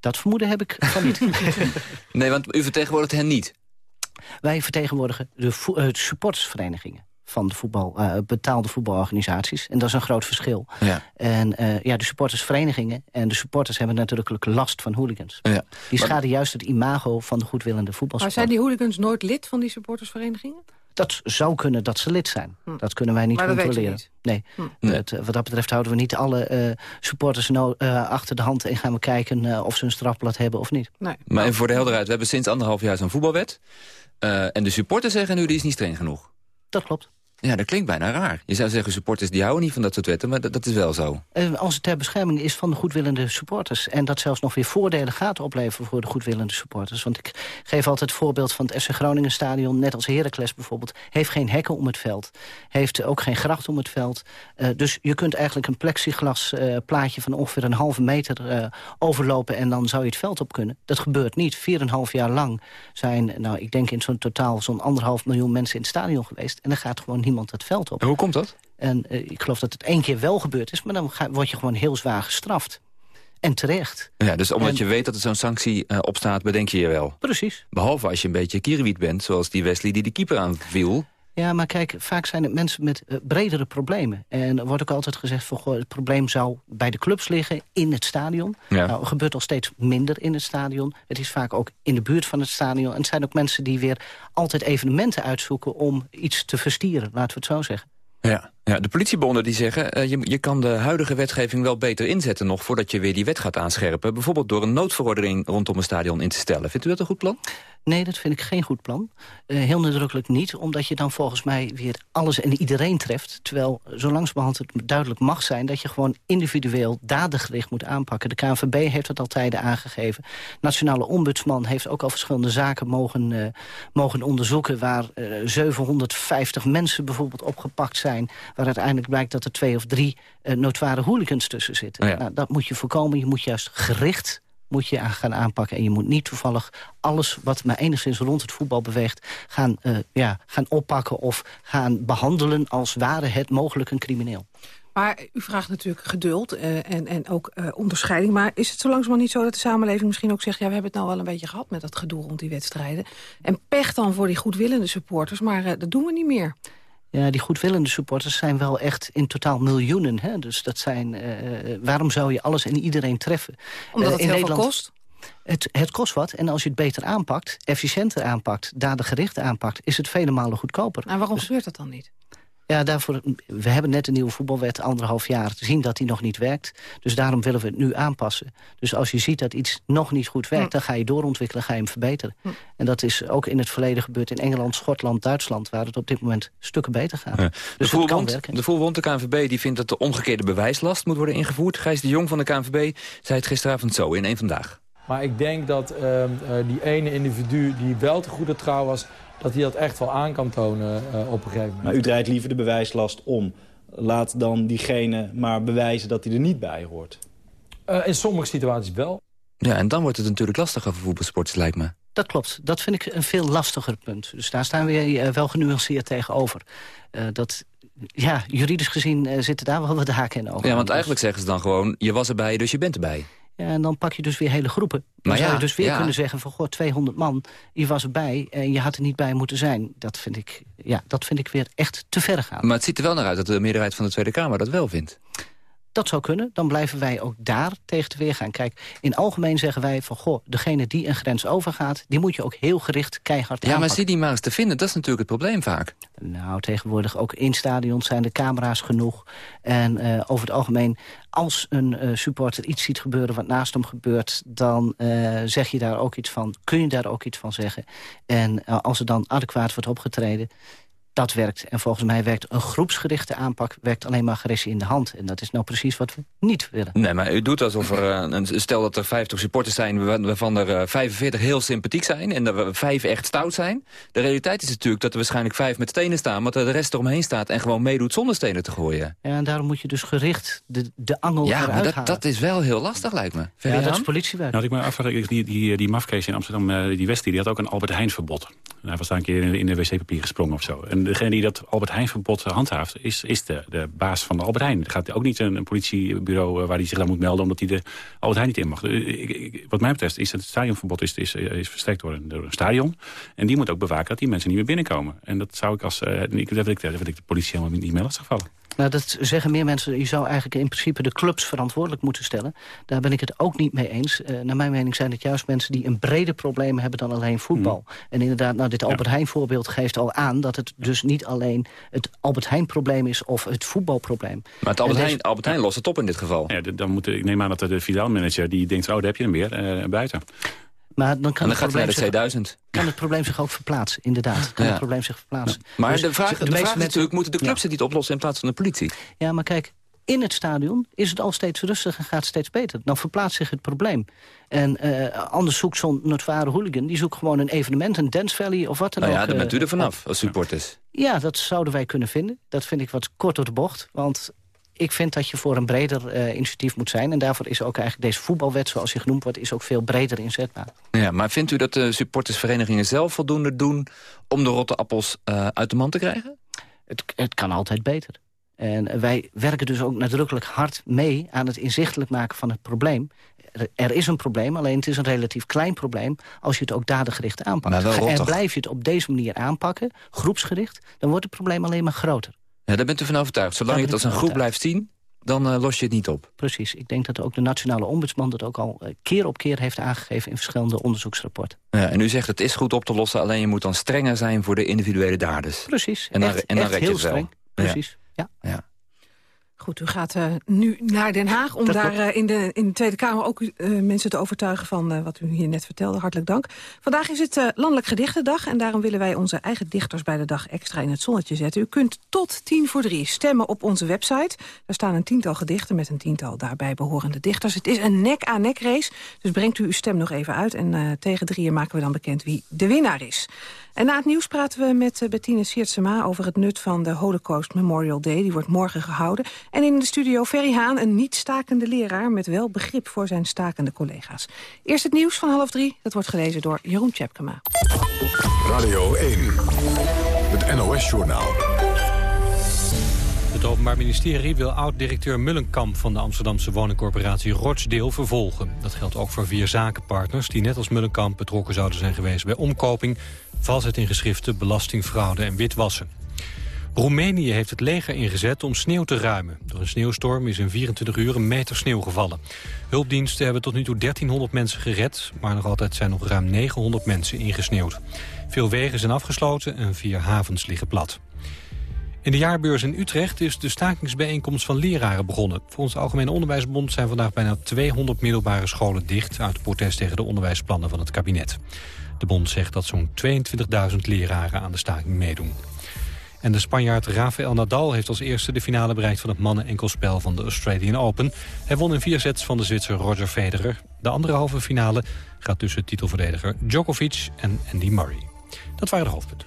Dat vermoeden heb ik van niet. nee, want u vertegenwoordigt hen niet? Wij vertegenwoordigen de uh, supportersverenigingen van de voetbal, uh, betaalde voetbalorganisaties. En dat is een groot verschil. Ja. En uh, ja, de supportersverenigingen en de supporters hebben natuurlijk last van hooligans. Ja. Die schaden juist het imago van de goedwillende voetbalsport. Maar zijn die hooligans nooit lid van die supportersverenigingen? Dat zou kunnen dat ze lid zijn. Hm. Dat kunnen wij niet maar controleren. Nee. Hm. Het, wat dat betreft houden we niet alle uh, supporters no uh, achter de hand... en gaan we kijken uh, of ze een strafblad hebben of niet. Nee. Maar even voor de helderheid, we hebben sinds anderhalf jaar zo'n voetbalwet. en de supporters zeggen nu, die is niet streng genoeg. Dat klopt. Ja, dat klinkt bijna raar. Je zou zeggen, supporters die houden niet van dat soort wetten, maar dat, is wel zo. Uh, als het ter bescherming is van de goedwillende supporters... en dat zelfs nog weer voordelen gaat opleveren voor de goedwillende supporters. Want ik geef altijd het voorbeeld van het SC Groningen stadion... net als Heracles bijvoorbeeld, heeft geen hekken om het veld. Heeft ook geen gracht om het veld. Uh, dus je kunt eigenlijk een plexiglas uh, plaatje van ongeveer een halve meter overlopen... en dan zou je het veld op kunnen. Dat gebeurt niet. Vier en een half jaar lang zijn, nou, ik denk in zo'n totaal... zo'n anderhalf miljoen mensen in het stadion geweest. En er gaat gewoon niet niemand het veld op. En hoe komt dat? En uh, ik geloof dat het één keer wel gebeurd is, maar dan ga, word je gewoon heel zwaar gestraft. En terecht. Ja, dus omdat En- je weet dat er zo'n sanctie uh, op staat, bedenk je je wel. Precies. Behalve als je een beetje kierenwiet bent, zoals die Wesley die de keeper aanviel. Ja, maar kijk, vaak zijn het mensen met uh, bredere problemen. En er wordt ook altijd gezegd, van, goh, het probleem zou bij de clubs liggen, in het stadion. Ja. Nou, gebeurt al steeds minder in het stadion. Het is vaak ook in de buurt van het stadion. En het zijn ook mensen die weer altijd evenementen uitzoeken om iets te verstieren, laten we het zo zeggen. Ja, ja de politiebonden die zeggen... Uh, je, je kan de huidige wetgeving wel beter inzetten nog... voordat je weer die wet gaat aanscherpen. Bijvoorbeeld door een noodverordening rondom een stadion in te stellen. Vindt u dat een goed plan? Nee, dat vind ik geen goed plan. Uh, heel nadrukkelijk niet, omdat je dan volgens mij weer alles en iedereen treft. Terwijl zo langzamerhand het duidelijk mag zijn... dat je gewoon individueel dadengericht moet aanpakken. De KNVB heeft het al tijden aangegeven. Nationale Ombudsman heeft ook al verschillende zaken mogen, mogen onderzoeken... waar 750 mensen bijvoorbeeld opgepakt zijn... waar uiteindelijk blijkt dat er twee of drie notoire hooligans tussen zitten. Oh ja. Nou, dat moet je voorkomen. Je moet juist gericht moet je aan gaan aanpakken. En je moet niet toevallig alles wat maar enigszins rond het voetbal beweegt... gaan, uh, ja, gaan oppakken of gaan behandelen als ware het mogelijk een crimineel. Maar u vraagt natuurlijk geduld uh, en, en ook uh, onderscheiding. Maar is het zo langzamerhand niet zo dat de samenleving misschien ook zegt... ja, we hebben het nou wel een beetje gehad met dat gedoe rond die wedstrijden. En pech dan voor die goedwillende supporters, maar uh, dat doen we niet meer. Ja, die goedwillende supporters zijn wel echt in totaal miljoenen. Hè? Dus dat zijn, uh, waarom zou je alles en iedereen treffen? Omdat het uh, in heel Nederland, veel kost? Het, het kost wat. En als je het beter aanpakt, efficiënter aanpakt... dadengericht aanpakt, is het vele malen goedkoper. En waarom dus, gebeurt dat dan niet? Ja, daarvoor, we hebben net een nieuwe voetbalwet, anderhalf jaar, te zien dat die nog niet werkt. Dus daarom willen we het nu aanpassen. Dus als je ziet dat iets nog niet goed werkt, hm. dan ga je doorontwikkelen, ga je hem verbeteren. Hm. En dat is ook in het verleden gebeurd in Engeland, Schotland, Duitsland, waar het op dit moment stukken beter gaat. Ja. Dus de voetbond, de voetbond, de KNVB, die vindt dat de omgekeerde bewijslast moet worden ingevoerd. Gijs de Jong van de KNVB zei het gisteravond zo in één vandaag. Maar ik denk dat uh, uh, die ene individu die wel te goede trouw was dat hij dat echt wel aan kan tonen uh, op een gegeven moment. Maar u draait liever de bewijslast om. Laat dan diegene maar bewijzen dat hij er niet bij hoort. Uh, in sommige situaties wel. Ja, en dan wordt het natuurlijk lastiger voor voetbalsporters, lijkt me. Dat klopt. Dat vind ik een veel lastiger punt. Dus daar staan we wel genuanceerd tegenover. dat, ja, juridisch gezien zitten daar wel wat haken in ogen. Ja, want eigenlijk zeggen ze dan gewoon... je was erbij, dus je bent erbij. En dan pak je dus weer hele groepen. Dan maar zou je dus weer ja. kunnen zeggen van... goh, 200 man, je was erbij en je had er niet bij moeten zijn. Dat vind ik, ja, dat vind ik weer echt te ver gaan. Maar het ziet er wel naar uit dat de meerderheid van de Tweede Kamer dat wel vindt. Dat zou kunnen, dan blijven wij ook daar tegen te weer gaan. Kijk, in algemeen zeggen wij van... goh, degene die een grens overgaat... die moet je ook heel gericht keihard Ja, aanpakken. maar zie die maar eens te vinden, dat is natuurlijk het probleem vaak. Nou, tegenwoordig ook in stadions zijn de camera's genoeg. En uh, over het algemeen, als een uh, supporter iets ziet gebeuren... wat naast hem gebeurt, dan uh, zeg je daar ook iets van. Kun je daar ook iets van zeggen. En als er dan adequaat wordt opgetreden... Dat werkt. En volgens mij werkt een groepsgerichte aanpak... werkt alleen maar agressie in de hand. En dat is nou precies wat we niet willen. Nee, maar u doet alsof er... een, stel dat er 50 supporters zijn... waarvan er 45 heel sympathiek zijn... en er vijf echt stout zijn. De realiteit is natuurlijk dat er waarschijnlijk vijf met stenen staan... maar dat de rest eromheen staat en gewoon meedoet zonder stenen te gooien. Ja, en daarom moet je dus gericht de, de angel ja, eruit dat, halen. dat is wel heel lastig, lijkt me. Ja, dat is politiewerk. Nou, ik me afvraag, die, die, die mafkees in Amsterdam, die Wesley... die had ook een Albert Heijn verbod. Hij was daar een keer in, in de wc-papier gesprongen of zo. En degene die dat Albert Heijn verbod handhaaft, is, is de, de baas van de Albert Heijn. Er gaat ook niet een, een politiebureau waar hij zich dan moet melden... omdat hij de Albert Heijn niet in mag. Wat mij betreft is het stadionverbod is, is, is verstrekt door een, door een stadion. En die moet ook bewaken dat die mensen niet meer binnenkomen. En dat zou ik als... Uh, ik, dat wil ik, dat ik de politie helemaal niet meer lastigvallen. Nou, dat zeggen meer mensen. Je zou eigenlijk in principe de clubs verantwoordelijk moeten stellen. Daar ben ik het ook niet mee eens. Uh, naar mijn mening zijn het juist mensen die een breder probleem hebben dan alleen voetbal. Mm. En inderdaad, nou, dit Albert ja. Heijn voorbeeld geeft al aan... dat het dus niet alleen het Albert Heijn probleem is of het voetbalprobleem. Maar het Albert, Heijn, Albert Heijn lost het op in dit geval. Ja, dan moet, ik neem aan dat de filiaalmanager die denkt... oh, daar heb je hem weer, uh, buiten. Maar dan kan, dan het gaat hij naar de zich, kan het probleem zich ook verplaatsen, inderdaad. Kan ja. het probleem zich verplaatsen. Ja. Maar dus de vraag, de, vraag is natuurlijk, moeten de clubs ja. het niet oplossen in plaats van de politie? Ja, maar kijk, in het stadion is het al steeds rustiger en gaat steeds beter. Dan verplaatst zich het probleem. En uh, anders zoekt zo'n notoire hooligan... die zoekt gewoon een evenement, een dance valley of wat dan nou ook. ja, dan bent u er vanaf als supporters. Ja, dat zouden wij kunnen vinden. Dat vind ik wat kort door de bocht. Want ik vind dat je voor een breder uh, initiatief moet zijn. En daarvoor is ook eigenlijk deze voetbalwet, zoals die genoemd wordt... is ook veel breder inzetbaar. Ja, maar vindt u dat de supportersverenigingen zelf voldoende doen... om de rotte appels uh, uit de man te krijgen? Het, het kan altijd beter. En wij werken dus ook nadrukkelijk hard mee aan het inzichtelijk maken van het probleem. Er, is een probleem, alleen het is een relatief klein probleem... als je het ook dadengericht aanpakt. En blijf je het op deze manier aanpakken, groepsgericht... dan wordt het probleem alleen maar groter. Ja, daar bent u van overtuigd. Zolang je het als een groep blijft zien, dan eh, los je het niet op. Precies. Ik denk dat ook de nationale ombudsman dat ook al eh, keer op keer heeft aangegeven... in verschillende onderzoeksrapporten. Ja, en u zegt het is goed op te lossen, alleen je moet dan strenger zijn voor de individuele daders. Precies. En dan, Echt- en dan echt red je heel het wel. streng. Precies. Ja. ja. Goed, u gaat eh, nu naar Den Haag om Dat daar eh, in, de, in de Tweede Kamer ook eh, mensen te overtuigen van wat u hier net vertelde. Hartelijk dank. Vandaag is het Landelijk Gedichtendag en daarom willen wij onze eigen dichters bij de dag extra in het zonnetje zetten. U kunt tot tien voor drie stemmen op onze website. Daar staan een tiental gedichten met een tiental daarbij behorende dichters. Het is een nek-aan-nek race, dus brengt u uw stem nog even uit. En tegen drieën maken we dan bekend wie de winnaar is. En na het nieuws praten we met eh, Bettine Siertsema over het nut van de Holocaust Memorial Day. Die wordt morgen gehouden. En in de studio Ferry Haan, een niet-stakende leraar... met wel begrip voor zijn stakende collega's. Eerst het nieuws van half drie. Dat wordt gelezen door Jeroen Tjepkema. Radio 1, het NOS-journaal. Het Openbaar Ministerie wil oud-directeur Mullenkamp van de Amsterdamse woningcorporatie Rochdale vervolgen. Dat geldt ook voor vier zakenpartners die net als Mullenkamp betrokken zouden zijn geweest bij omkoping, valsheid in geschriften, belastingfraude en witwassen. Roemenië heeft het leger ingezet om sneeuw te ruimen. Door een sneeuwstorm is in 24 uur een meter sneeuw gevallen. Hulpdiensten hebben tot nu toe 1300 mensen gered... maar nog altijd zijn nog ruim 900 mensen ingesneeuwd. Veel wegen zijn afgesloten en vier havens liggen plat. In de jaarbeurs in Utrecht is de stakingsbijeenkomst van leraren begonnen. Volgens de Algemene Onderwijsbond zijn vandaag bijna 200 middelbare scholen dicht... uit protest tegen de onderwijsplannen van het kabinet. De bond zegt dat zo'n 22.000 leraren aan de staking meedoen. En de Spanjaard Rafael Nadal heeft als eerste de finale bereikt... van het mannen-enkelspel van de Australian Open. Hij won in vier sets van de Zwitser Roger Federer. De andere halve finale gaat tussen titelverdediger Djokovic en Andy Murray. Dat waren de hoofdpunten.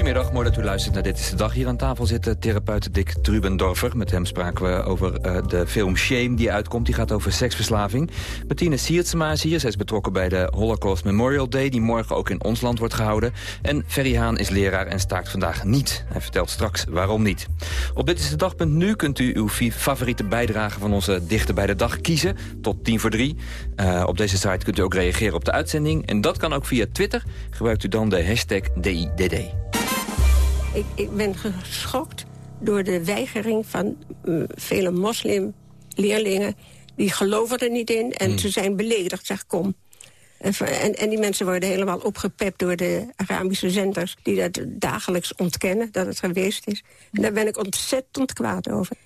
Goedemiddag, mooi dat u luistert naar Dit is de Dag. Hier aan tafel zit therapeut Dick Trubendorfer. Met hem spraken we over eh, de film Shame die uitkomt. Die gaat over seksverslaving. Martine Siertsema is hier. Zij is betrokken bij de Holocaust Memorial Day... die morgen ook in ons land wordt gehouden. En Ferry Haan is leraar en staakt vandaag niet. Hij vertelt straks waarom niet. Op Dit is de Dag.nu kunt u uw favoriete bijdrage... van onze Dichter bij de Dag kiezen, tot 10 voor 3. Eh, op deze site kunt u ook reageren op de uitzending. En dat kan ook via Twitter. Gebruikt u dan de hashtag DIDD. Ik, ik ben geschokt door de weigering van mm, vele moslimleerlingen. Die geloven er niet in en ze zijn beledigd. Zeg, kom. En, en, en die mensen worden helemaal opgepept door de Arabische zenders... die dat dagelijks ontkennen, dat het geweest is. En daar ben ik ontzettend kwaad over.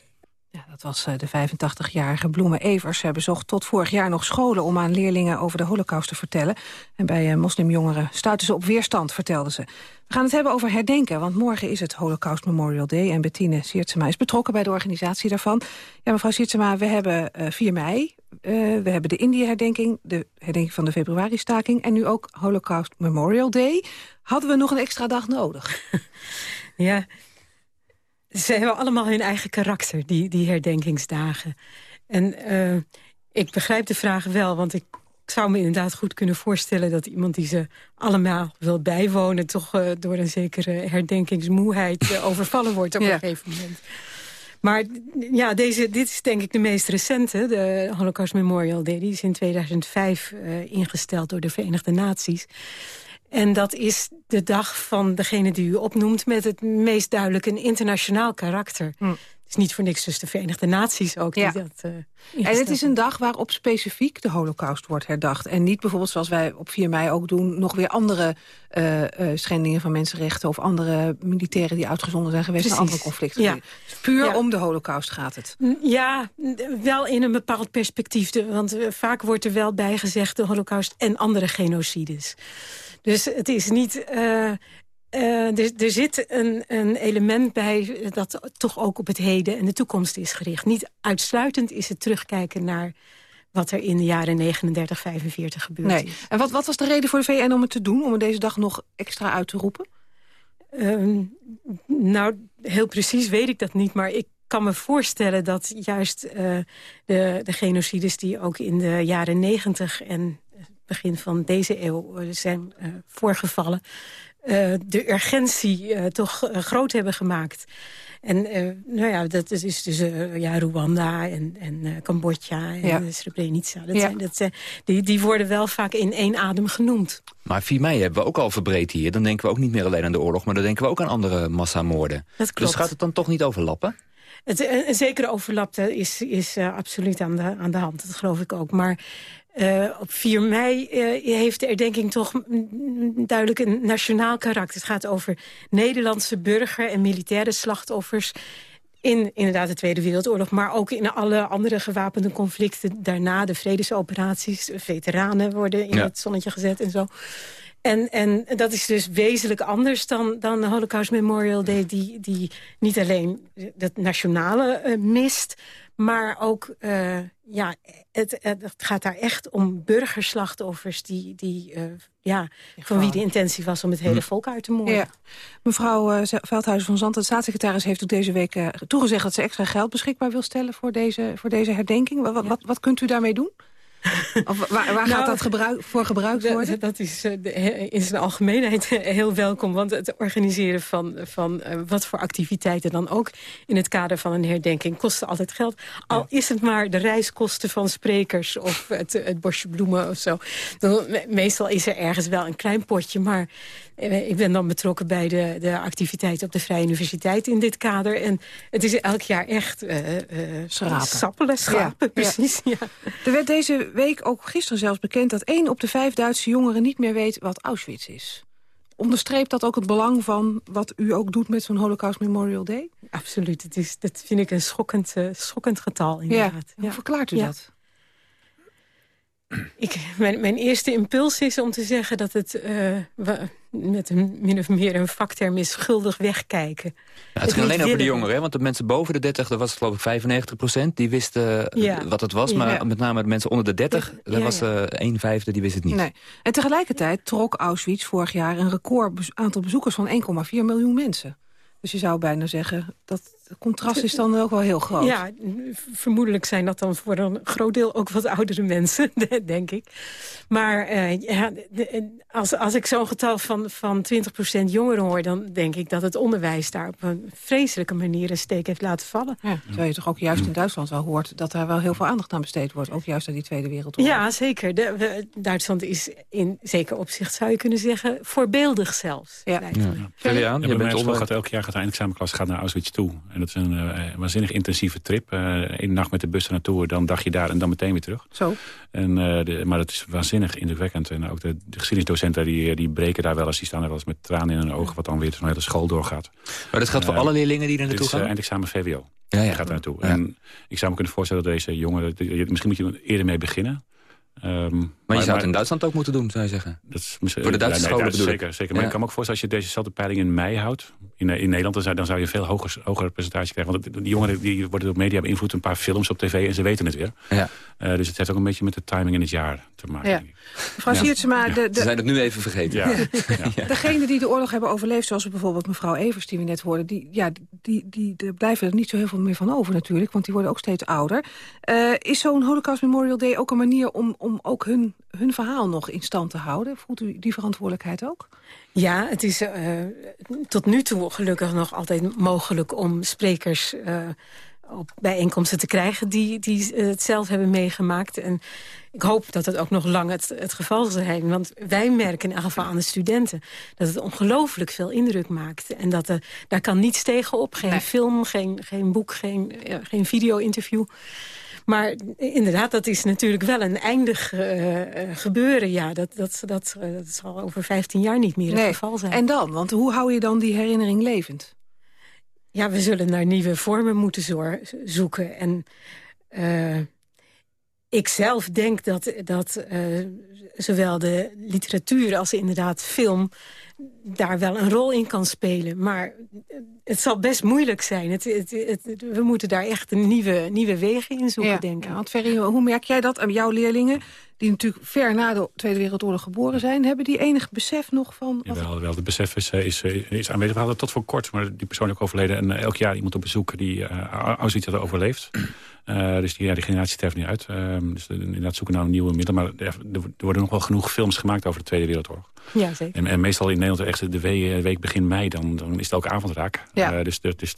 Ja, dat was eh, de 85-jarige Bloemen Evers. Zij bezocht tot vorig jaar nog scholen om aan leerlingen over de holocaust te vertellen. En bij eh, moslimjongeren stuiten ze op weerstand, vertelden ze. We gaan het hebben over herdenken, want morgen is het Holocaust Memorial Day. En Bettine Siertsema is betrokken bij de organisatie daarvan. Ja, mevrouw Siertsema, we hebben eh, 4 mei, eh, we hebben de Indië-herdenking... de herdenking van de februari-staking en nu ook Holocaust Memorial Day. Hadden we nog een extra dag nodig? Ja, ze hebben allemaal hun eigen karakter, die, die herdenkingsdagen. En eh, ik begrijp de vraag wel, want ik zou me inderdaad goed kunnen voorstellen... dat iemand die ze allemaal wil bijwonen... toch eh, door een zekere herdenkingsmoeheid eh, overvallen wordt op Ja. een gegeven moment. Maar ja, deze, dit is denk ik de meest recente, de Holocaust Memorial Day. Die is in 2005 eh, ingesteld door de Verenigde Naties. En dat is de dag van degene die u opnoemt... met het meest duidelijk een internationaal karakter. Het is niet voor niks dus de Verenigde Naties ook Ja. die dat eh, En het is een dag waarop specifiek de holocaust wordt herdacht. En niet bijvoorbeeld zoals wij op 4 mei ook doen... nog weer andere eh, eh, schendingen van mensenrechten... of andere militairen die uitgezonden zijn geweest naar Precies. andere conflicten. Ja. Dus puur Ja. om de holocaust gaat het. Ja, wel in een bepaald perspectief. Want vaak wordt er wel bij gezegd de holocaust en andere genocides. Dus het is niet... eh, eh, er, er zit een, een element bij dat toch ook op het heden en de toekomst is gericht. Niet uitsluitend is het terugkijken naar wat er in de jaren 39, 45 gebeurd Nee. is. En wat, wat was de reden voor de VN om het te doen? Om het deze dag nog extra uit te roepen? Ehm, nou, heel precies weet ik dat niet, maar ik kan me voorstellen dat juist eh, de, de genocides die ook in de jaren negentig en begin van deze eeuw zijn voorgevallen... de urgentie toch groot hebben gemaakt. En nou ja, dat is dus ja, Rwanda en, en Cambodja en ja. Srebrenica. Dat zijn, dat die, die worden wel vaak in één adem genoemd. Maar 4 mei hebben we ook al verbreed hier. Dan denken we ook niet meer alleen aan de oorlog... maar dan denken we ook aan andere massamoorden. Dat klopt. Dus gaat het dan toch niet overlappen? Het, een zekere overlap is, is uh, absoluut aan de, aan de hand. Dat geloof ik ook. Maar uh, op 4 mei uh, heeft de herdenking toch duidelijk een nationaal karakter. Het gaat over Nederlandse burger- en militaire slachtoffers in inderdaad de Tweede Wereldoorlog... maar ook in alle andere gewapende conflicten daarna... de vredesoperaties, veteranen worden in het zonnetje gezet en zo. En, en dat is dus wezenlijk anders dan, dan de Holocaust Memorial Day... die, die niet alleen het nationale uh, mist... maar ook, uh, ja, het, het gaat daar echt om burgerslachtoffers... die, die uh, ja, van wie de intentie was om het hele hm. volk uit te moorden. Ja. Mevrouw uh, Veldhuizen van Zandt, de staatssecretaris heeft ook deze week uh, toegezegd... dat ze extra geld beschikbaar wil stellen voor deze, voor deze herdenking. Wat, ja. wat, wat kunt u daarmee doen? Of waar, waar gaat nou, dat gebruik, voor gebruikt worden? Dat, is uh, in zijn algemeenheid heel welkom. Want het organiseren van, van uh, wat voor activiteiten dan ook... in het kader van een herdenking kost altijd geld. Al is het maar de reiskosten van sprekers of het, het bosje bloemen of zo. Dan, meestal is er ergens wel een klein potje, maar... Uh, ik ben dan betrokken bij de, de activiteiten op de Vrije Universiteit in dit kader. En het is elk jaar echt uh, schrapen. sappelen, schrapen, ja, precies. Ja. Er werd deze week ook gisteren zelfs bekend... dat één op de vijf Duitse jongeren niet meer weet wat Auschwitz is. Onderstreept dat ook het belang van wat u ook doet met zo'n Holocaust Memorial Day? Absoluut. Het is, dat vind ik een schokkend, uh, schokkend getal, inderdaad. Ja. Hoe verklaart u dat? Ik, mijn, mijn, eerste impuls is om te zeggen dat het uh, met een min of meer een vakterm is schuldig wegkijken. Ja, het ging alleen over de jongeren, hè? want de mensen boven de 30, dat was het geloof ik 95 procent, die wisten ja. wat het was. Maar ja. met name de mensen onder de 30, dat was uh, een vijfde, die wist het niet. Nee. En tegelijkertijd trok Auschwitz vorig jaar een record aantal bezoekers van 1,4 miljoen mensen. Dus je zou bijna zeggen, dat het contrast is dan ook wel heel groot. Ja, vermoedelijk zijn dat dan voor een groot deel ook wat oudere mensen, denk ik. Maar uh, ja, als, als ik zo'n getal van, van 20% jongeren hoor... dan denk ik dat het onderwijs daar op een vreselijke manier een steek heeft laten vallen. Ja, terwijl je toch ook juist in Duitsland wel hoort... dat daar wel heel veel aandacht aan besteed wordt. Ook juist aan die Tweede Wereldoorlog. Ja, zeker. De, Duitsland is in zeker opzicht, zou je kunnen zeggen... voorbeeldig zelfs. Ja. Ja. Ja. Ja. Ja, bij school gaat elk jaar gaat de eindexamenklas gaat naar Auschwitz toe. En dat is een uh, waanzinnig intensieve trip. Eén uh, nacht met de bus er naartoe, dan dag je daar en dan meteen weer terug. Zo. En, uh, de, maar dat is waanzinnig indrukwekkend. En ook de, de geschiedenisdocenten die, die breken daar wel eens. Die staan er wel eens met tranen in hun ogen. Wat dan weer zo'n hele school doorgaat. Maar dat geldt voor alle leerlingen die er naartoe gaan? Dit is eindexamen VWO. Ja, ja. Gaat er naartoe. Ja. En ik zou me kunnen voorstellen dat deze jongeren... Misschien moet je er eerder mee beginnen. Um, maar, maar je zou het in Duitsland ook moeten doen, zou je zeggen? Dat is Voor de Duitse ja, nee, scholen Zeker, zeker. Maar ik kan me ook voorstellen, als je dezezelfde peiling in mei houdt... in, in Nederland, dan zou, dan zou je een veel hoger, hoger percentage krijgen. Want die jongeren die worden door media beïnvloed... een paar films op tv en ze weten het weer. Ja. Uh, dus het heeft ook een beetje met de timing in het jaar te maken. Ja. Mevrouw Siertsema... De, de... Ze zijn het nu even vergeten. Ja. ja. Degenen die de oorlog hebben overleefd, zoals bijvoorbeeld mevrouw Evers... die we net hoorden, die, ja, die, die, die blijven er niet zo heel veel meer van over natuurlijk... want die worden ook steeds ouder. Uh, is zo'n Holocaust Memorial Day ook een manier om, om ook hun, hun verhaal nog in stand te houden? Voelt u die verantwoordelijkheid ook? Ja, het is uh, tot nu toe gelukkig nog altijd mogelijk om sprekers... Uh, op bijeenkomsten te krijgen die, die het zelf hebben meegemaakt. En ik hoop dat het ook nog lang het, het geval zal zijn. Want wij merken in elk geval aan de studenten... dat het ongelooflijk veel indruk maakt. En dat er, daar kan niets tegen op. Geen nee. film, geen, geen boek, geen, geen video-interview. Maar inderdaad, dat is natuurlijk wel een eindig uh, gebeuren. Ja, dat, dat, dat, uh, dat zal over 15 jaar niet meer nee. het geval zijn. En dan? Want hoe hou je dan die herinnering levend? Ja, we zullen naar nieuwe vormen moeten zoeken. En uh, ik zelf denk dat, dat uh, zowel de literatuur als inderdaad film... daar wel een rol in kan spelen. Maar het zal best moeilijk zijn. Het, het, we moeten daar echt een nieuwe, nieuwe wegen in zoeken, denk ik. Ja, want Ferry, hoe merk jij dat aan jouw leerlingen... die natuurlijk ver na de Tweede Wereldoorlog geboren zijn... hebben die enig besef nog van... Wat... Ja, wel, wel, het besef is, is, is aanwezig. We hadden tot voor kort, maar die persoon is ook overleden. En elk jaar iemand op bezoek die uh, Auschwitz had overleefd. Uh, dus die, ja, die generatie sterft nu uit. Uh, dus inderdaad zoeken naar een nieuwe middel. Maar er, er, worden nog wel genoeg films gemaakt over de Tweede Wereldoorlog. Ja, zeker. En, en meestal in Nederland echt de week, week begin mei, dan, dan is het elke avond raak. Ja. Uh, dus, dus,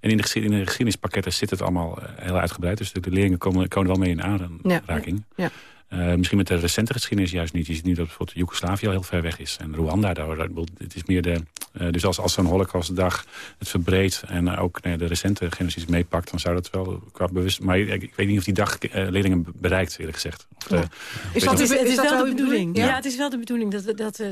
en in de, geschiedenispakketten zit het allemaal heel uitgebreid. Dus de, leerlingen komen, komen er wel mee in aanraking. Ja. Uh, misschien met de recente geschiedenis juist niet. Je ziet nu dat bijvoorbeeld Joegoslavië al heel ver weg is. En Rwanda, daar, het is meer de... Uh, dus als, als zo'n holocaustdag het verbreedt... en uh, ook nee, de recente genocides meepakt... dan zou dat wel qua bewust... Maar ik, ik weet niet of die dag leerlingen bereikt, eerlijk gezegd. Of, ja. is dat, is, het is wel de bedoeling. Ja? ja? het is wel de bedoeling dat, we, dat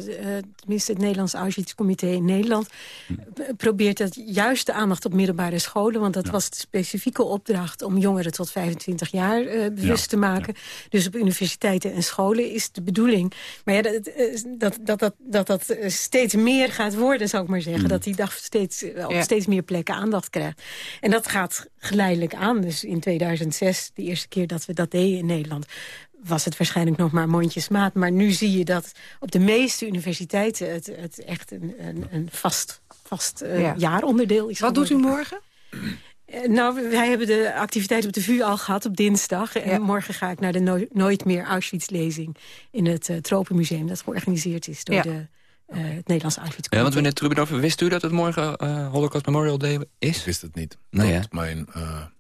tenminste het Nederlands Auschwitz-comité in Nederland... Hm. probeert dat juist de aandacht op middelbare scholen... want dat was de specifieke opdracht om jongeren tot 25 jaar bewust te maken. Dus op universiteiten universiteiten en scholen is de bedoeling. Maar ja, dat dat, dat, dat, dat, dat steeds meer gaat worden, zou ik maar zeggen. Dat die dag steeds, op ja. steeds meer plekken aandacht krijgt. En dat gaat geleidelijk aan. Dus in 2006, de eerste keer dat we dat deden in Nederland was het waarschijnlijk nog maar mondjesmaat. Maar nu zie je dat op de meeste universiteiten... het, het echt een, een, een vast, vast uh, ja. jaaronderdeel is Wat geworden. doet u morgen? Nou, wij hebben de activiteit op de VU al gehad op dinsdag. En ja. morgen ga ik naar de no Nooit meer Auschwitz-lezing... in het uh, Tropenmuseum, dat georganiseerd is door ja. de, uh, het Nederlandse auschwitz Ja, want meneer Trubendorfer, wist u dat het morgen uh, Holocaust Memorial Day is? Ik wist het niet. Nou, ja. Mijn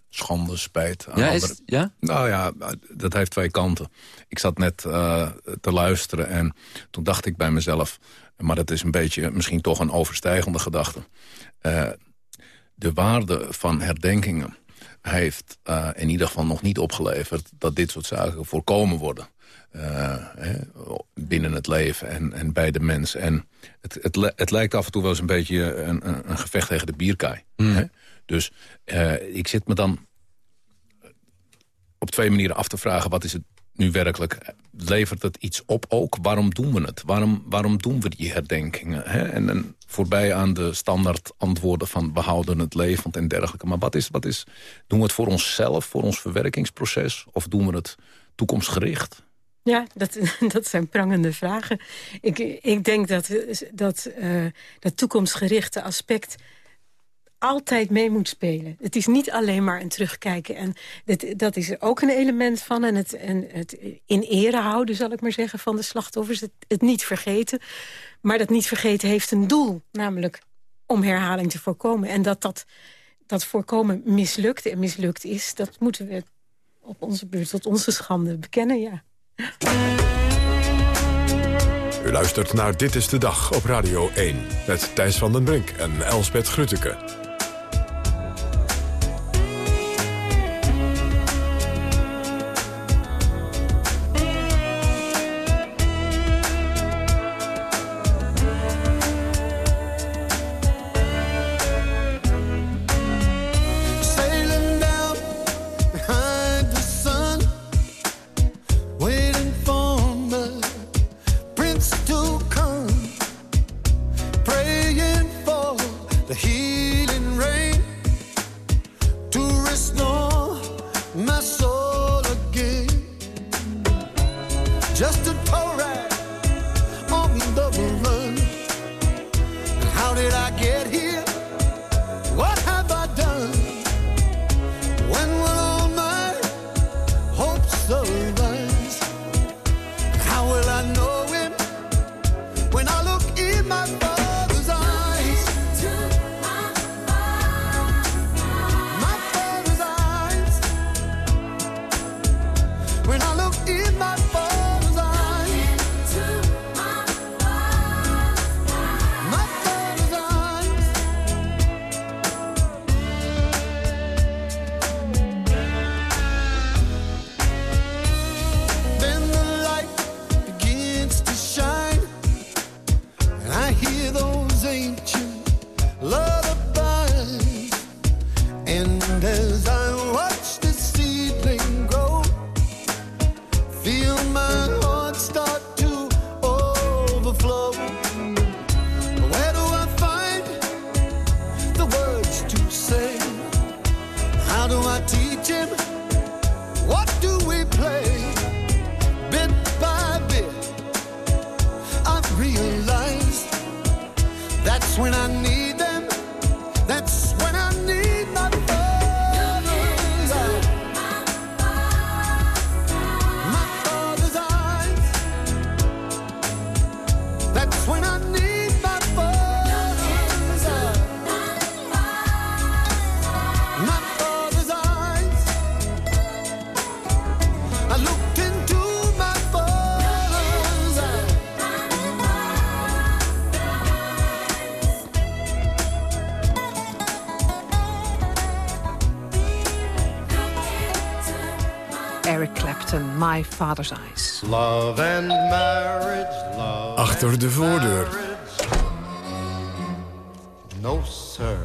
schande, spijt. Ja, is het, ja? Nou ja, dat heeft twee kanten. Ik zat net te luisteren en toen dacht ik bij mezelf... maar dat is een beetje misschien toch een overstijgende gedachte de waarde van herdenkingen heeft uh, in ieder geval nog niet opgeleverd... dat dit soort zaken voorkomen worden. Uh, hè, binnen het leven en, en bij de mens. En het, het, het lijkt af en toe wel eens een beetje een, een, een gevecht tegen de bierkaai. Mm. Hè? Dus uh, ik zit me dan op twee manieren af te vragen... wat is het nu werkelijk, levert het iets op ook? Waarom doen we het? Waarom, waarom doen we die herdenkingen? Hè? En, en voorbij aan de standaard antwoorden van... we houden het levend en dergelijke. Maar wat is, wat is, doen we het voor onszelf, voor ons verwerkingsproces? Of doen we het toekomstgericht? Ja, dat, dat zijn prangende vragen. Ik, ik denk dat dat, uh, dat toekomstgerichte aspect altijd mee moet spelen. Het is niet alleen maar een terugkijken. En dat, is er ook een element van. En het, en het in ere houden, zal ik maar zeggen, van de slachtoffers. Het, het niet vergeten. Maar dat niet vergeten heeft een doel. Namelijk om herhaling te voorkomen. En dat dat, dat voorkomen mislukt en mislukt is... dat moeten we op onze beurt tot onze schande bekennen, ja. U luistert naar Dit is de Dag op Radio 1. Met Thijs van den Brink en Elsbeth Grütke. Father's Eyes. Love and marriage, love Achter de voordeur. No, sir.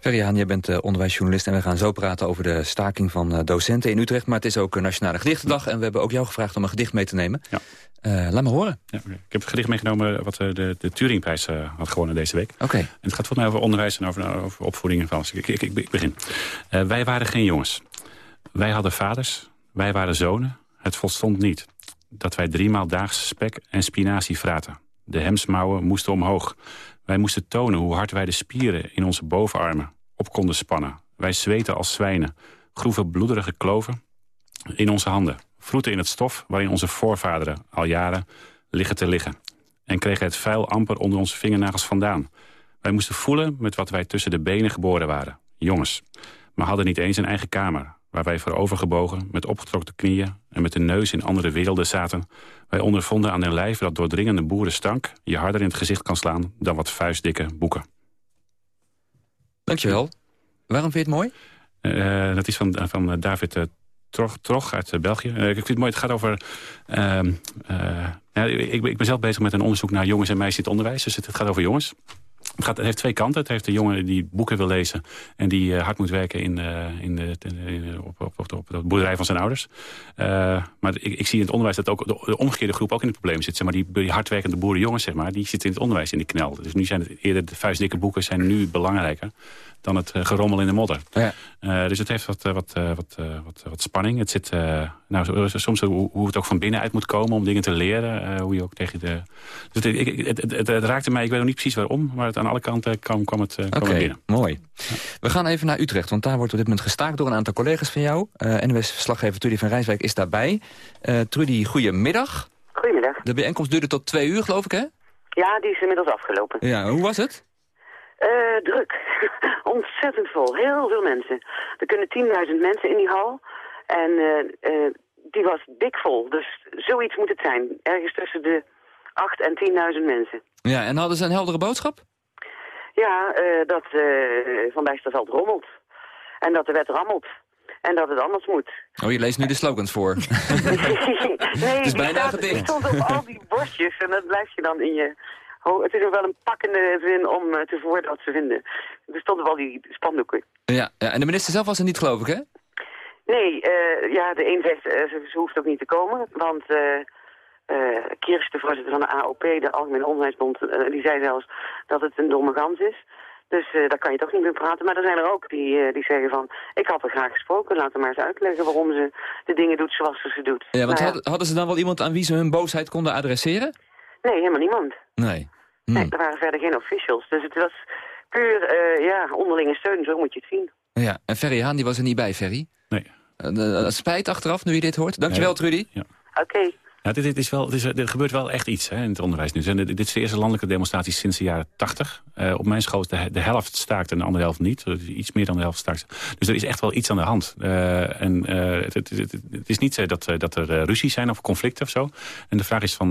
Ferry jij bent uh, onderwijsjournalist en we gaan zo praten over de staking van uh, docenten in Utrecht. Maar het is ook een Nationale Gedichtendag en we hebben ook jou gevraagd om een gedicht mee te nemen. Ja. Uh, laat me horen. Ja, okay. Ik heb het gedicht meegenomen wat de, de Turingprijs had gewonnen deze week. Oké. En het gaat volgens mij over onderwijs en over, over opvoeding en van. Ik, ik, ik, ik begin. wij waren geen jongens. Wij hadden vaders, wij waren zonen. Het volstond niet dat wij driemaal daags spek en spinazie fraten. De hemsmouwen moesten omhoog. Wij moesten tonen hoe hard wij de spieren in onze bovenarmen op konden spannen. Wij zweten als zwijnen, groeven bloederige kloven in onze handen. Vroeten in het stof waarin onze voorvaderen al jaren liggen te liggen. En kregen het vuil amper onder onze vingernagels vandaan. Wij moesten voelen met wat wij tussen de benen geboren waren. Jongens. Maar hadden niet eens een eigen kamer. Waar wij voorovergebogen, met opgetrokken knieën... en met de neus in andere werelden zaten. Wij ondervonden aan den lijf dat doordringende boerenstank... je harder in het gezicht kan slaan dan wat vuistdikke boeken. Dankjewel. Waarom vind je het mooi? Uh, dat is van, van David uh, Trog, Trog uit België. Ik vind het mooi, het gaat over... Ehm, ja, ik, ik, ben zelf bezig met een onderzoek naar jongens en meisjes in het onderwijs. Dus het, het gaat over jongens. Het, heeft twee kanten. Het heeft de jongen die boeken wil lezen... en die uh, hard moet werken in, uh, in de, in, op, op, op, op, de boerderij van zijn ouders. Maar ik, ik, zie in het onderwijs dat ook de, de, omgekeerde groep ook in het probleem zit. Zeg maar, die, die hardwerkende boerenjongens, zeg maar, die zitten in het onderwijs in die knel. Dus nu zijn het eerder de vuistdikke boeken zijn nu belangrijker dan het gerommel in de modder. Ja. Uh, dus het heeft wat, wat, wat, wat, wat spanning. Het zit nou, soms hoe, hoe het ook van binnenuit moet komen om dingen te leren. hoe je ook tegen de... Dus het, ik, het, het, het, raakte mij, ik weet nog niet precies waarom, maar het aan alle kanten kwam, kwam, het, kwam okay, het binnen. mooi. We gaan even naar Utrecht, want daar wordt op dit moment gestaakt door een aantal collega's van jou. Uh, NWS-verslaggever Trudy van Rijswijk is daarbij. Uh, Trudy, goedemiddag. Goedemiddag. De bijeenkomst duurde tot twee uur, geloof ik, hè? Ja, die is inmiddels afgelopen. Ja, hoe was het? Uh, druk. Ontzettend vol. Heel veel mensen. Er kunnen 10.000 mensen in die hal. En die was dikvol. Dus zoiets moet het zijn. Ergens tussen de 8 en 10.000 mensen. Ja, en hadden ze een heldere boodschap? Ja, uh, dat uh, Van Bijsterveld rommelt. En dat de wet rammelt. En dat het anders moet. Oh, je leest nu de slogans voor. nee, het is bijna staat, gedicht. stond op al die bordjes en dat blijf je dan in je... Oh, het is ook wel een pakkende zin om uh, te verwoorden wat ze vinden. Er stonden wel die spandoeken. Ja, ja, en de minister zelf was er niet, geloof ik, hè? Nee, uh, ja, de een zegt, uh, ze, ze, hoeft ook niet te komen, want... Uh, Kirst, de voorzitter van de AOP, de Algemene Onderwijsbond, uh, die zei zelfs dat het een domme gans is. Dus uh, daar kan je toch niet mee praten. Maar er zijn er ook die, die zeggen van, ik had er graag gesproken. Laat hem maar eens uitleggen waarom ze de dingen doet zoals ze ze doet. Ja, want nou, ja. hadden ze dan wel iemand aan wie ze hun boosheid konden adresseren? Nee, helemaal niemand. Nee. Nee, er waren verder geen officials. Dus het was puur, ja, onderlinge steun, zo moet je het zien. Ja, en Ferry Haan, die was er niet bij, Ferry? Nee. spijt achteraf, nu je dit hoort. Dankjewel, nee. Trudy. Ja. Oké. Okay. Ja, dit, dit is wel, dit is, er gebeurt wel echt iets hè, in het onderwijs nu. Dit is de eerste landelijke demonstratie sinds de jaren 80. Uh, op mijn school is de, de helft staakt en de andere helft niet. Iets meer dan de helft staakt. Dus er is echt wel iets aan de hand. Uh, en uh, het, het, het, het, is niet dat, dat er ruzies zijn of conflicten of zo. En de vraag is van,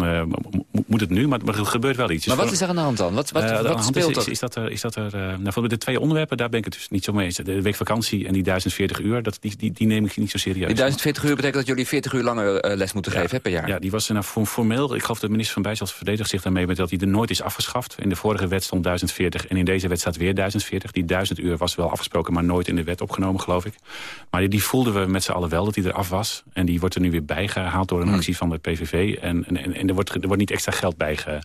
moet het nu? Maar, maar er gebeurt wel iets. Maar wat is er aan de hand dan? Wat, wat, wat speelt is, is, is dat er, is dat er nou, voor de twee onderwerpen, daar ben ik het dus niet zo mee eens. De week vakantie en die 1040 uur, dat, die, die, die neem ik niet zo serieus. Die 1040 uur betekent dat jullie 40 uur langer les moeten ja, geven hè, per jaar? Ja, die was nou, voor, formeel, ik geloof de minister van Bijstand verdedigt zich daarmee... met dat hij er nooit is afgeschaft. In de vorige wet stond 1040 en in deze wet staat weer 1040. Die 1000 uur was wel afgesproken, maar nooit in de wet opgenomen, geloof ik. Maar die, die voelden we met z'n allen wel dat hij eraf was. En die wordt er nu weer bijgehaald door een Hmm. actie van de PVV. En, en, en er, wordt, er wordt niet extra geld bij, ge,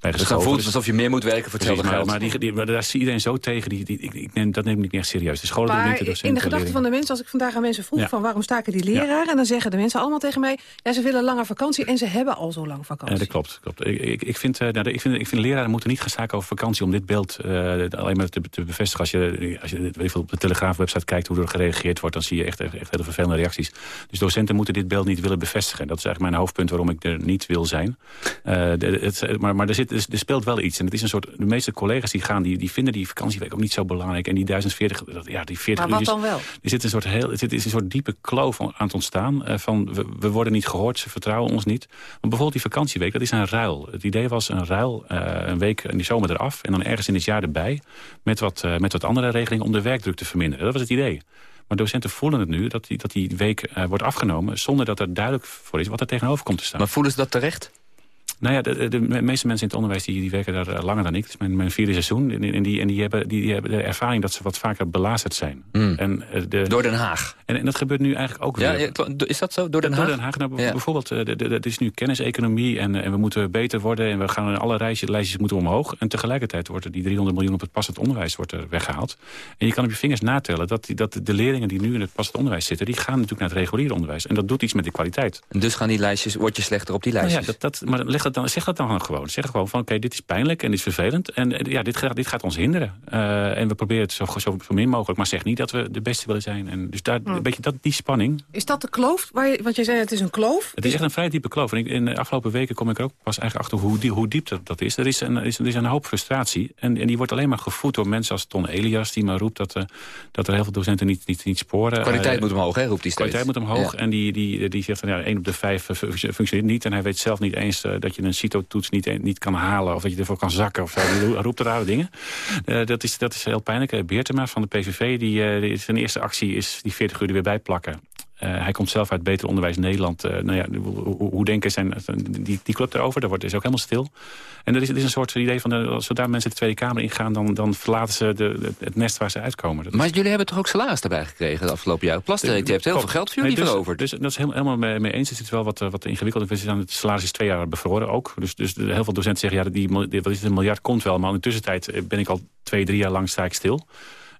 bij dus dan voelt het alsof je meer moet werken voor hetzelfde geld. Maar, maar die, die, daar zie iedereen zo tegen, die, die, ik, ik neem, dat neem ik niet echt serieus. De scholen doen Maar niet de docenten, in de gedachten van de mensen, als ik vandaag aan mensen vroeg Ja. van waarom staken die leraren, en dan zeggen de mensen allemaal tegen mij, ja ze willen langer vakantie en ze hebben al zo lang vakantie. Ja, dat klopt. klopt. Ik, ik, ik, vind, uh, nou, ik, vind, ik vind leraren moeten niet gaan staken over vakantie... om dit beeld uh, alleen maar te, te, bevestigen. Als je, als je weet op de Telegraaf-website kijkt hoe er gereageerd wordt... dan zie je echt, echt hele vervelende reacties. Dus docenten moeten dit beeld niet willen bevestigen. Dat is eigenlijk mijn hoofdpunt waarom ik er niet wil zijn. Uh, de, het, maar maar er, zit, er speelt wel iets. En het is een soort, de meeste collega's die gaan, die, die vinden die vakantieweek ook niet zo belangrijk. En die 1040, dat, ja, die 40 Maar wat uur dan wel? Er zit een soort, heel, er zit, is een soort diepe kloof aan het ontstaan. Uh, van we, we worden niet gehoord, ze vertrouwen ons niet. Maar bijvoorbeeld die vakantieweek, dat is een ruil. Het idee was een ruil, uh, een week in die zomer eraf... en dan ergens in het jaar erbij... met wat, uh, met wat andere regelingen om de werkdruk te verminderen. Dat was het idee. Maar docenten voelen het nu dat die, dat die week eh, wordt afgenomen... zonder dat er duidelijk voor is wat er tegenover komt te staan. Maar voelen ze dat terecht? Nou ja, de, de, meeste mensen in het onderwijs die, die werken daar eh, langer dan ik. Het is mijn, mijn vierde seizoen. En, en, die, en die, hebben, die, hebben de ervaring dat ze wat vaker belazerd zijn. Mm. En, uh, de, Door Den Haag? En, en, dat gebeurt nu eigenlijk ook ja, weer. Ja, is dat zo? Door Den Haag? Door Den Haag. Nou, ja. Bijvoorbeeld, het is nu kenniseconomie en, en we moeten beter worden. En we gaan alle lijstjes, lijstjes moeten omhoog. En tegelijkertijd wordt er die 300 miljoen op het passend onderwijs wordt er weggehaald. En je kan op je vingers natellen dat, die, dat de leerlingen die nu in het passend onderwijs zitten... die gaan natuurlijk naar het reguliere onderwijs. En dat doet iets met de kwaliteit. En dus gaan die lijstjes, word je slechter op die lijstjes? Nou ja, dat, dat, maar leg dat dan, zeg dat dan gewoon. Zeg gewoon van, oké, dit is pijnlijk en dit is vervelend. En ja, dit, gaat, dit gaat ons hinderen. Uh, en we proberen het zo, zo, zo, min mogelijk. Maar zeg niet dat we de beste willen zijn. En dus daar, een beetje dat, die spanning. Is dat de kloof? Waar je, want jij zei, het is een kloof. Het is echt een vrij diepe kloof. En ik, in de afgelopen weken kom ik er ook pas eigenlijk achter hoe, die, hoe diep dat, dat is. Er is, een, is, er is een hoop frustratie. En, en die wordt alleen maar gevoed door mensen als Ton Elias... die maar roept dat, uh, dat er heel veel docenten niet, niet, niet sporen. Kwaliteit uh, moet omhoog, hè, roept die steeds. Kwaliteit moet omhoog. Ja. En die, die, die zegt van, ja, één op de vijf functioneert niet. En hij weet zelf niet eens dat je een CITO-toets niet, niet kan halen of dat je ervoor kan zakken of zo. Die roept rare dingen. Uh, dat, is, dat is heel pijnlijk. Beertema van de PVV, die, die, zijn eerste actie is die 40 uur er weer bijplakken. Uh, hij komt zelf uit Beter Onderwijs Nederland. Uh, nou ja, hoe, hoe denken zijn die, die club erover? Daar wordt is ook helemaal stil. En er is, er is een soort idee van, de, zodra mensen de Tweede Kamer ingaan... dan, dan verlaten ze de, het nest waar ze uitkomen. Dat maar is... jullie hebben toch ook salaris erbij gekregen de afgelopen jaar? Plasterk, je hebt heel veel geld voor jullie nee, dus, veroverd. Dus dat is helemaal mee, mee eens. Het is wel wat, wat ingewikkeld. Het salaris is twee jaar bevroren ook. Dus, dus heel veel docenten zeggen, ja, die, die, wat is het, een miljard komt wel. Maar in de tussentijd ben ik al twee, drie jaar lang sta ik stil.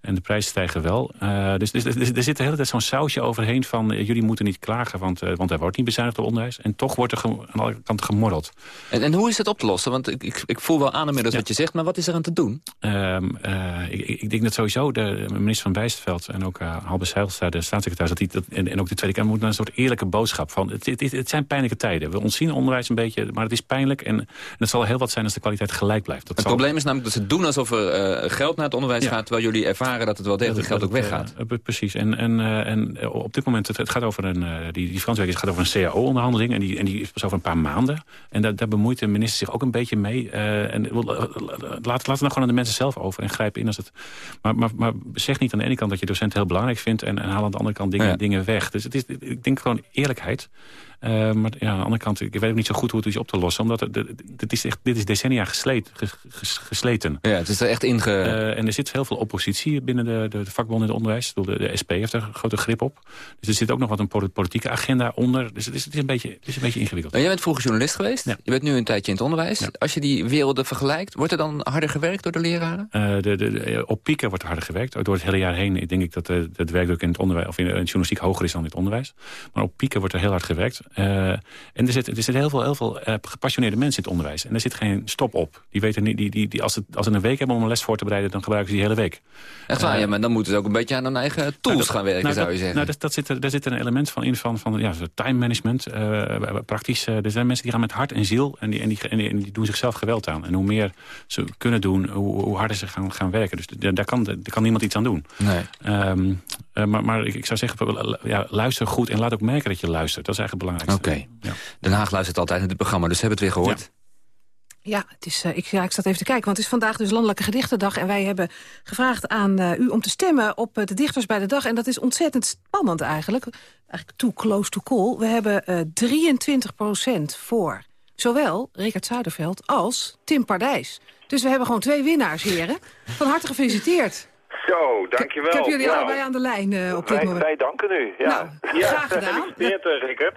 En de prijzen stijgen wel. Uh, dus, dus, dus, er zit de hele tijd zo'n sausje overheen van... Uh, jullie moeten niet klagen, want, uh, want er wordt niet bezuinigd op onderwijs. En toch wordt er aan alle kanten gemorreld. En, en hoe is het op te lossen? Want ik, ik, ik voel wel aan inmiddels ja. wat je zegt, maar wat is er aan te doen? Um, ik, ik, denk dat sowieso de minister van Bijsterveld en ook uh, Halbe Zijlstra, de staatssecretaris... Dat die, dat, en, en ook de Tweede Kamer moeten een soort eerlijke boodschap van... Het, het, het, zijn pijnlijke tijden. We ontzien onderwijs een beetje, maar het is pijnlijk. En, en het zal heel wat zijn als de kwaliteit gelijk blijft. Dat het zal... probleem is namelijk dat ze doen alsof er geld naar het onderwijs ja. gaat... terwijl jullie ervaren dat het wel degelijk geld ook weggaat. Uh, precies. En, en, uh, en op dit moment, het, het gaat over een, die, die Franswerk gaat over een CAO-onderhandeling. En die, en die is pas over een paar maanden. En daar, daar bemoeit de minister zich ook een beetje mee. en laat, laat het nou gewoon aan de mensen zelf over en grijp in als het... Maar, maar, maar zeg niet aan de ene kant dat je docent heel belangrijk vindt... en, en haal aan de andere kant dingen, ja. dingen weg. Dus het is, ik denk gewoon eerlijkheid. Uh, maar ja, aan de andere kant, ik weet ook niet zo goed hoe het is op te lossen. Omdat het, dit, is echt, dit is decennia gesleet, ges, gesleten. Ja, het is er echt inge... Uh, en er zit heel veel oppositie binnen de, de, de vakbonden in het onderwijs. De, de, SP heeft er een grote grip op. Dus er zit ook nog wat een politieke agenda onder. Dus het is, het is, een, beetje, het is een beetje ingewikkeld. Nou, jij bent vroeger journalist geweest. Ja. Je bent nu een tijdje in het onderwijs. Ja. Als je die werelden vergelijkt, wordt er dan harder gewerkt door de leraren? Uh, de, de, op pieken wordt er harder gewerkt. Door het hele jaar heen denk ik dat de, het werkdruk in het onderwijs... of in de journalistiek hoger is dan in het onderwijs. Maar op pieken wordt er heel hard gewerkt. Uh, en er zitten er zit heel veel, heel veel uh, gepassioneerde mensen in het onderwijs. En er zit geen stop op. Die weten niet, die, die, die, als, het, als ze een week hebben om een les voor te bereiden... dan gebruiken ze die hele week. Echt waar, uh, ja, maar dan moeten ze ook een beetje aan hun eigen tools nou, dat, gaan werken, nou, zou dat, je zeggen. Nou, dat, dat zit er, daar zit een element van in van, van ja, time management. Praktisch, er zijn mensen die gaan met hart en ziel... En die, en, die, en, die, en die doen zichzelf geweld aan. En hoe meer ze kunnen doen, hoe, hoe harder ze gaan, gaan werken. Dus daar, daar, kan, daar kan niemand iets aan doen. Nee. Um, maar, maar ik, ik zou zeggen, ja, luister goed en laat ook merken dat je luistert. Dat is eigenlijk het belangrijkste. Oké. Okay. Ja. Den Haag luistert altijd naar dit programma, dus hebben het weer gehoord. Ja. Ja, het is, uh, ik, ja, ik zat even te kijken, want het is vandaag dus Landelijke Gedichtendag... en wij hebben gevraagd aan uh, u om te stemmen op uh, de dichters bij de dag. En dat is ontzettend spannend eigenlijk. Eigenlijk too close to call. We hebben 23% voor zowel Richard Zuiderveld als Tim Pardijs. Dus we hebben gewoon twee winnaars, heren. Van harte gefeliciteerd. Zo, dankjewel. Ik heb jullie nou, allebei aan de lijn uh, op dit wij, moment. Wij danken u. Ja. Nou, ja. graag gedaan. Gefeliciteerd, ja. Rickert.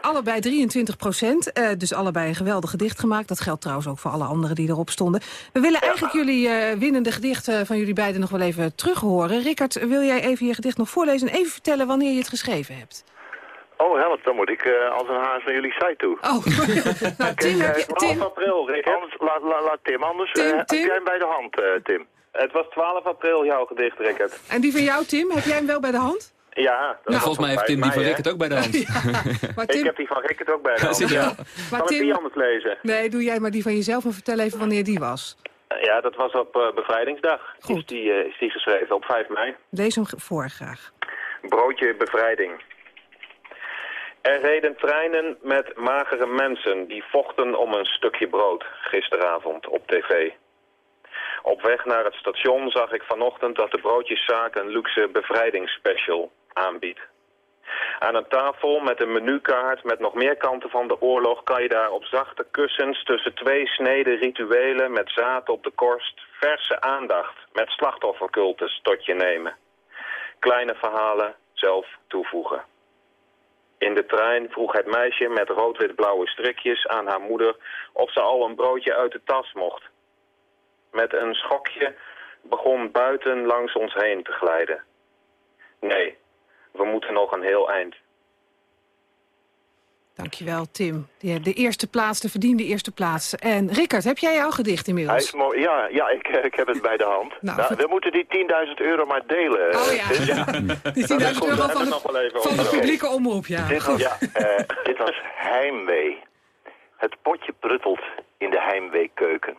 Allebei 23 procent, uh, dus allebei een geweldig gedicht gemaakt. Dat geldt trouwens ook voor alle anderen die erop stonden. We willen ja. eigenlijk jullie uh, winnende gedichten van jullie beiden nog wel even terug horen. Rickard, wil jij even je gedicht nog voorlezen en even vertellen wanneer je het geschreven hebt? Oh, help, dan moet ik uh, als een haas naar jullie site toe. Oh, nou, Tim, heb je, 12 Tim, april, Rick. Anders, laat, laat, laat Tim, anders Tim, uh, Tim? jij hem bij de hand, uh, Tim. Het was 12 april, jouw gedicht, Rickert. En die van jou, Tim, heb jij hem wel bij de hand? Ja. Dat nou, volgens mij heeft Tim die van Rickert ook bij de hand. ja, maar Tim... Ik heb die van Rickert ook bij de hand. ja. Maar kan Tim... ik die anders lezen? Nee, doe jij maar die van jezelf en vertel even wanneer die was. Ja, dat was op uh, bevrijdingsdag. Goed. Is die, uh, is die geschreven, op 5 mei. Lees hem voor graag. Broodje bevrijding. Er reden treinen met magere mensen die vochten om een stukje brood gisteravond op tv. Op weg naar het station zag ik vanochtend dat de broodjeszaak een luxe bevrijdingsspecial aanbiedt. Aan een tafel met een menukaart met nog meer kanten van de oorlog... kan je daar op zachte kussens tussen twee sneden rituelen... met zaad op de korst, verse aandacht met slachtoffercultus tot je nemen. Kleine verhalen zelf toevoegen. In de trein vroeg het meisje met rood-wit-blauwe strikjes aan haar moeder... of ze al een broodje uit de tas mocht. Met een schokje begon buiten langs ons heen te glijden. Nee, we moeten nog een heel eind. Dankjewel, Tim. De, de eerste plaats, de verdiende eerste plaats. En Rickert, heb jij jouw gedicht Hij inmiddels? is mooi. Ja, ja ik, ik heb het bij de hand. Nou, Nou, we moeten die 10.000 euro maar delen. Oh eh, ja. Die 10.000 Dat is goed, euro van de, van publieke omroep, ja. Dit was, ja, eh, dit was heimwee. Het potje pruttelt in de heimweekeuken.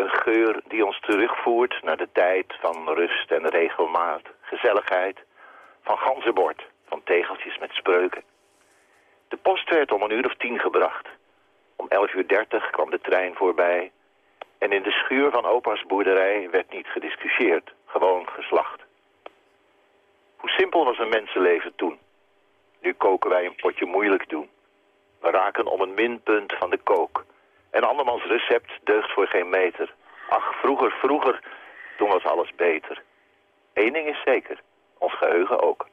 Een geur die ons terugvoert naar de tijd van rust en regelmaat, gezelligheid, van ganzenbord, van tegeltjes met spreuken. De post werd om een uur of tien gebracht. Om 11.30 uur dertig kwam de trein voorbij. En in de schuur van opa's boerderij werd niet gediscussieerd, gewoon geslacht. Hoe simpel was een mensenleven toen? Nu koken wij een potje moeilijk doen. We raken om een minpunt van de kook. En andermans recept deugt voor geen meter. Ach, vroeger, vroeger, toen was alles beter. Eén ding is zeker, ons geheugen ook.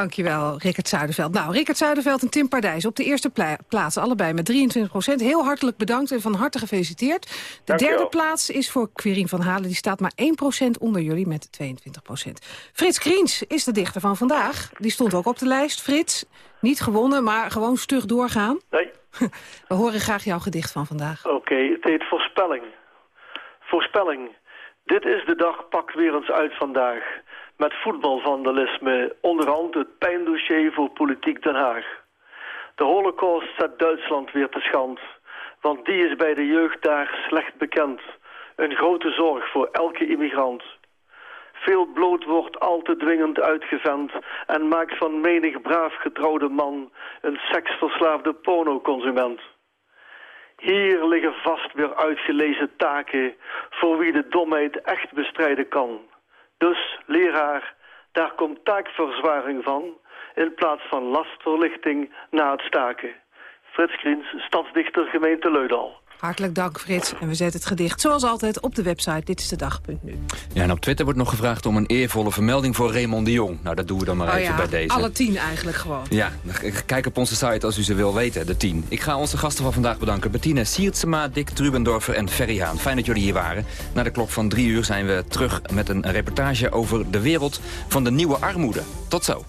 Dankjewel, Rickert Zuiderveld. Nou, Rickert Zuiderveld en Tim Pardijs op de eerste pla- plaats. Allebei met 23 procent. Heel hartelijk bedankt en van harte gefeliciteerd. De Dankjewel. derde plaats is voor Querien van Halen. Die staat maar 1 procent onder jullie met 22 procent. Frits Kriens is de dichter van vandaag. Die stond ook op de lijst. Frits, niet gewonnen, maar gewoon stug doorgaan. Nee. We horen graag jouw gedicht van vandaag. Oké, het heet voorspelling. Voorspelling. Dit is de dag pak weer eens uit vandaag. Met voetbalvandalisme onderhand het pijndossier voor politiek Den Haag. De holocaust zet Duitsland weer te schand. Want die is bij de jeugd daar slecht bekend. Een grote zorg voor elke immigrant. Veel bloot wordt al te dwingend uitgevent... en maakt van menig braaf getrouwde man... een seksverslaafde pornoconsument. Hier liggen vast weer uitgelezen taken... voor wie de domheid echt bestrijden kan. Dus, leraar, daar komt taakverzwaring van... in plaats van lastverlichting na het staken. Frits Kriens, stadsdichter gemeente Leudal. Hartelijk dank, Frits. En we zetten het gedicht zoals altijd op de website Dit is de dag.nu. Ja, en op Twitter wordt nog gevraagd om een eervolle vermelding voor Raymond de Jong. Nou, dat doen we dan maar Oh even ja, bij deze. alle tien eigenlijk gewoon. Ja, kijk op onze site als u ze wil weten, de 10. Ik ga onze gasten van vandaag bedanken. Bettina Siertsema, Dick Trubendorfer en Ferry Haan. Fijn dat jullie hier waren. Na de klok van drie uur zijn we terug met een reportage over de wereld van de nieuwe armoede. Tot zo.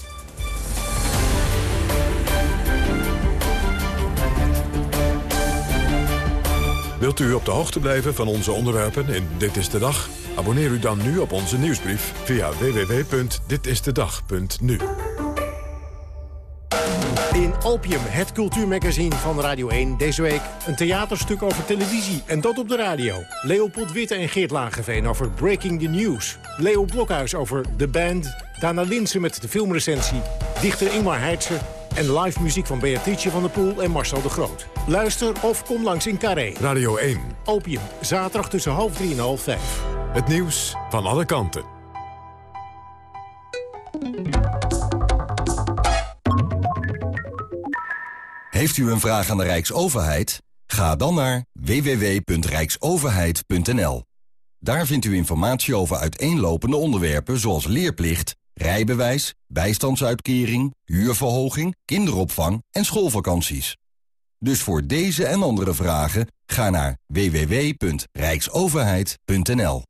Wilt u op de hoogte blijven van onze onderwerpen in Dit is de Dag? Abonneer u dan nu op onze nieuwsbrief via www.ditistedag.nu. In Opium, het cultuurmagazine van Radio 1. Deze week een theaterstuk over televisie en dat op de radio. Leopold Witte en Geert Lageveen over Breaking the News. Leo Blokhuis over The Band. Dana Linsen met de filmrecensie. Dichter Ingmar Heitse. En live muziek van Beatrice van der Poel en Marcel de Groot. Luister of kom langs in Carré. Radio 1. Opium, zaterdag tussen half drie en half vijf. Het nieuws van alle kanten. Heeft u een vraag aan de Rijksoverheid? Ga dan naar www.rijksoverheid.nl. Daar vindt u informatie over uiteenlopende onderwerpen zoals leerplicht, rijbewijs, bijstandsuitkering, huurverhoging, kinderopvang en schoolvakanties. Dus voor deze en andere vragen ga naar www.rijksoverheid.nl.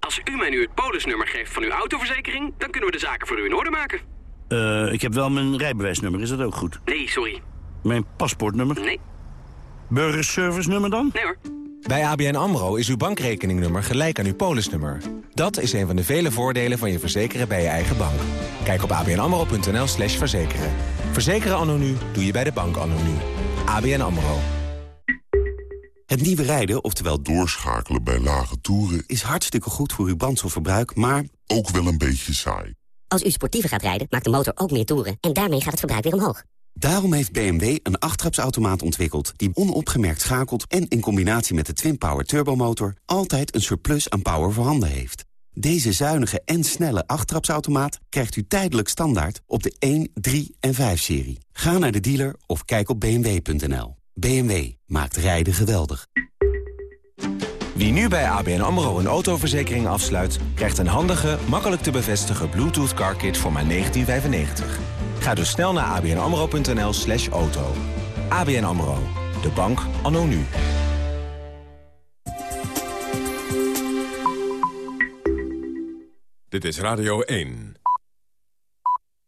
Als u mij nu het polisnummer geeft van uw autoverzekering... dan kunnen we de zaken voor u in orde maken. Eh, ik heb wel mijn rijbewijsnummer, is dat ook goed? Nee, sorry. Mijn paspoortnummer? Nee. Burgerservice nummer dan? Nee hoor. Bij ABN AMRO is uw bankrekeningnummer gelijk aan uw polisnummer. Dat is een van de vele voordelen van je verzekeren bij je eigen bank. Kijk op abnamro.nl slash verzekeren. Verzekeren anno nu doe je bij de bank anno nu. ABN AMRO. Het nieuwe rijden, oftewel doorschakelen bij lage toeren... is hartstikke goed voor uw brandstofverbruik, maar... ook wel een beetje saai. Als u sportiever gaat rijden, maakt de motor ook meer toeren. En daarmee gaat het verbruik weer omhoog. Daarom heeft BMW een achttrapsautomaat ontwikkeld... die onopgemerkt schakelt en in combinatie met de Twin-Power turbomotor... altijd een surplus aan power voorhanden heeft. Deze zuinige en snelle achttrapsautomaat krijgt u tijdelijk standaard... op de 1, 3 en 5-serie. Ga naar de dealer of kijk op bmw.nl. BMW maakt rijden geweldig. Wie nu bij ABN AMRO een autoverzekering afsluit... krijgt een handige, makkelijk te bevestigen Bluetooth car kit voor maar 1995. Ga dus snel naar abnamro.nl slash auto. ABN AMRO, de bank anno nu. Dit is Radio 1.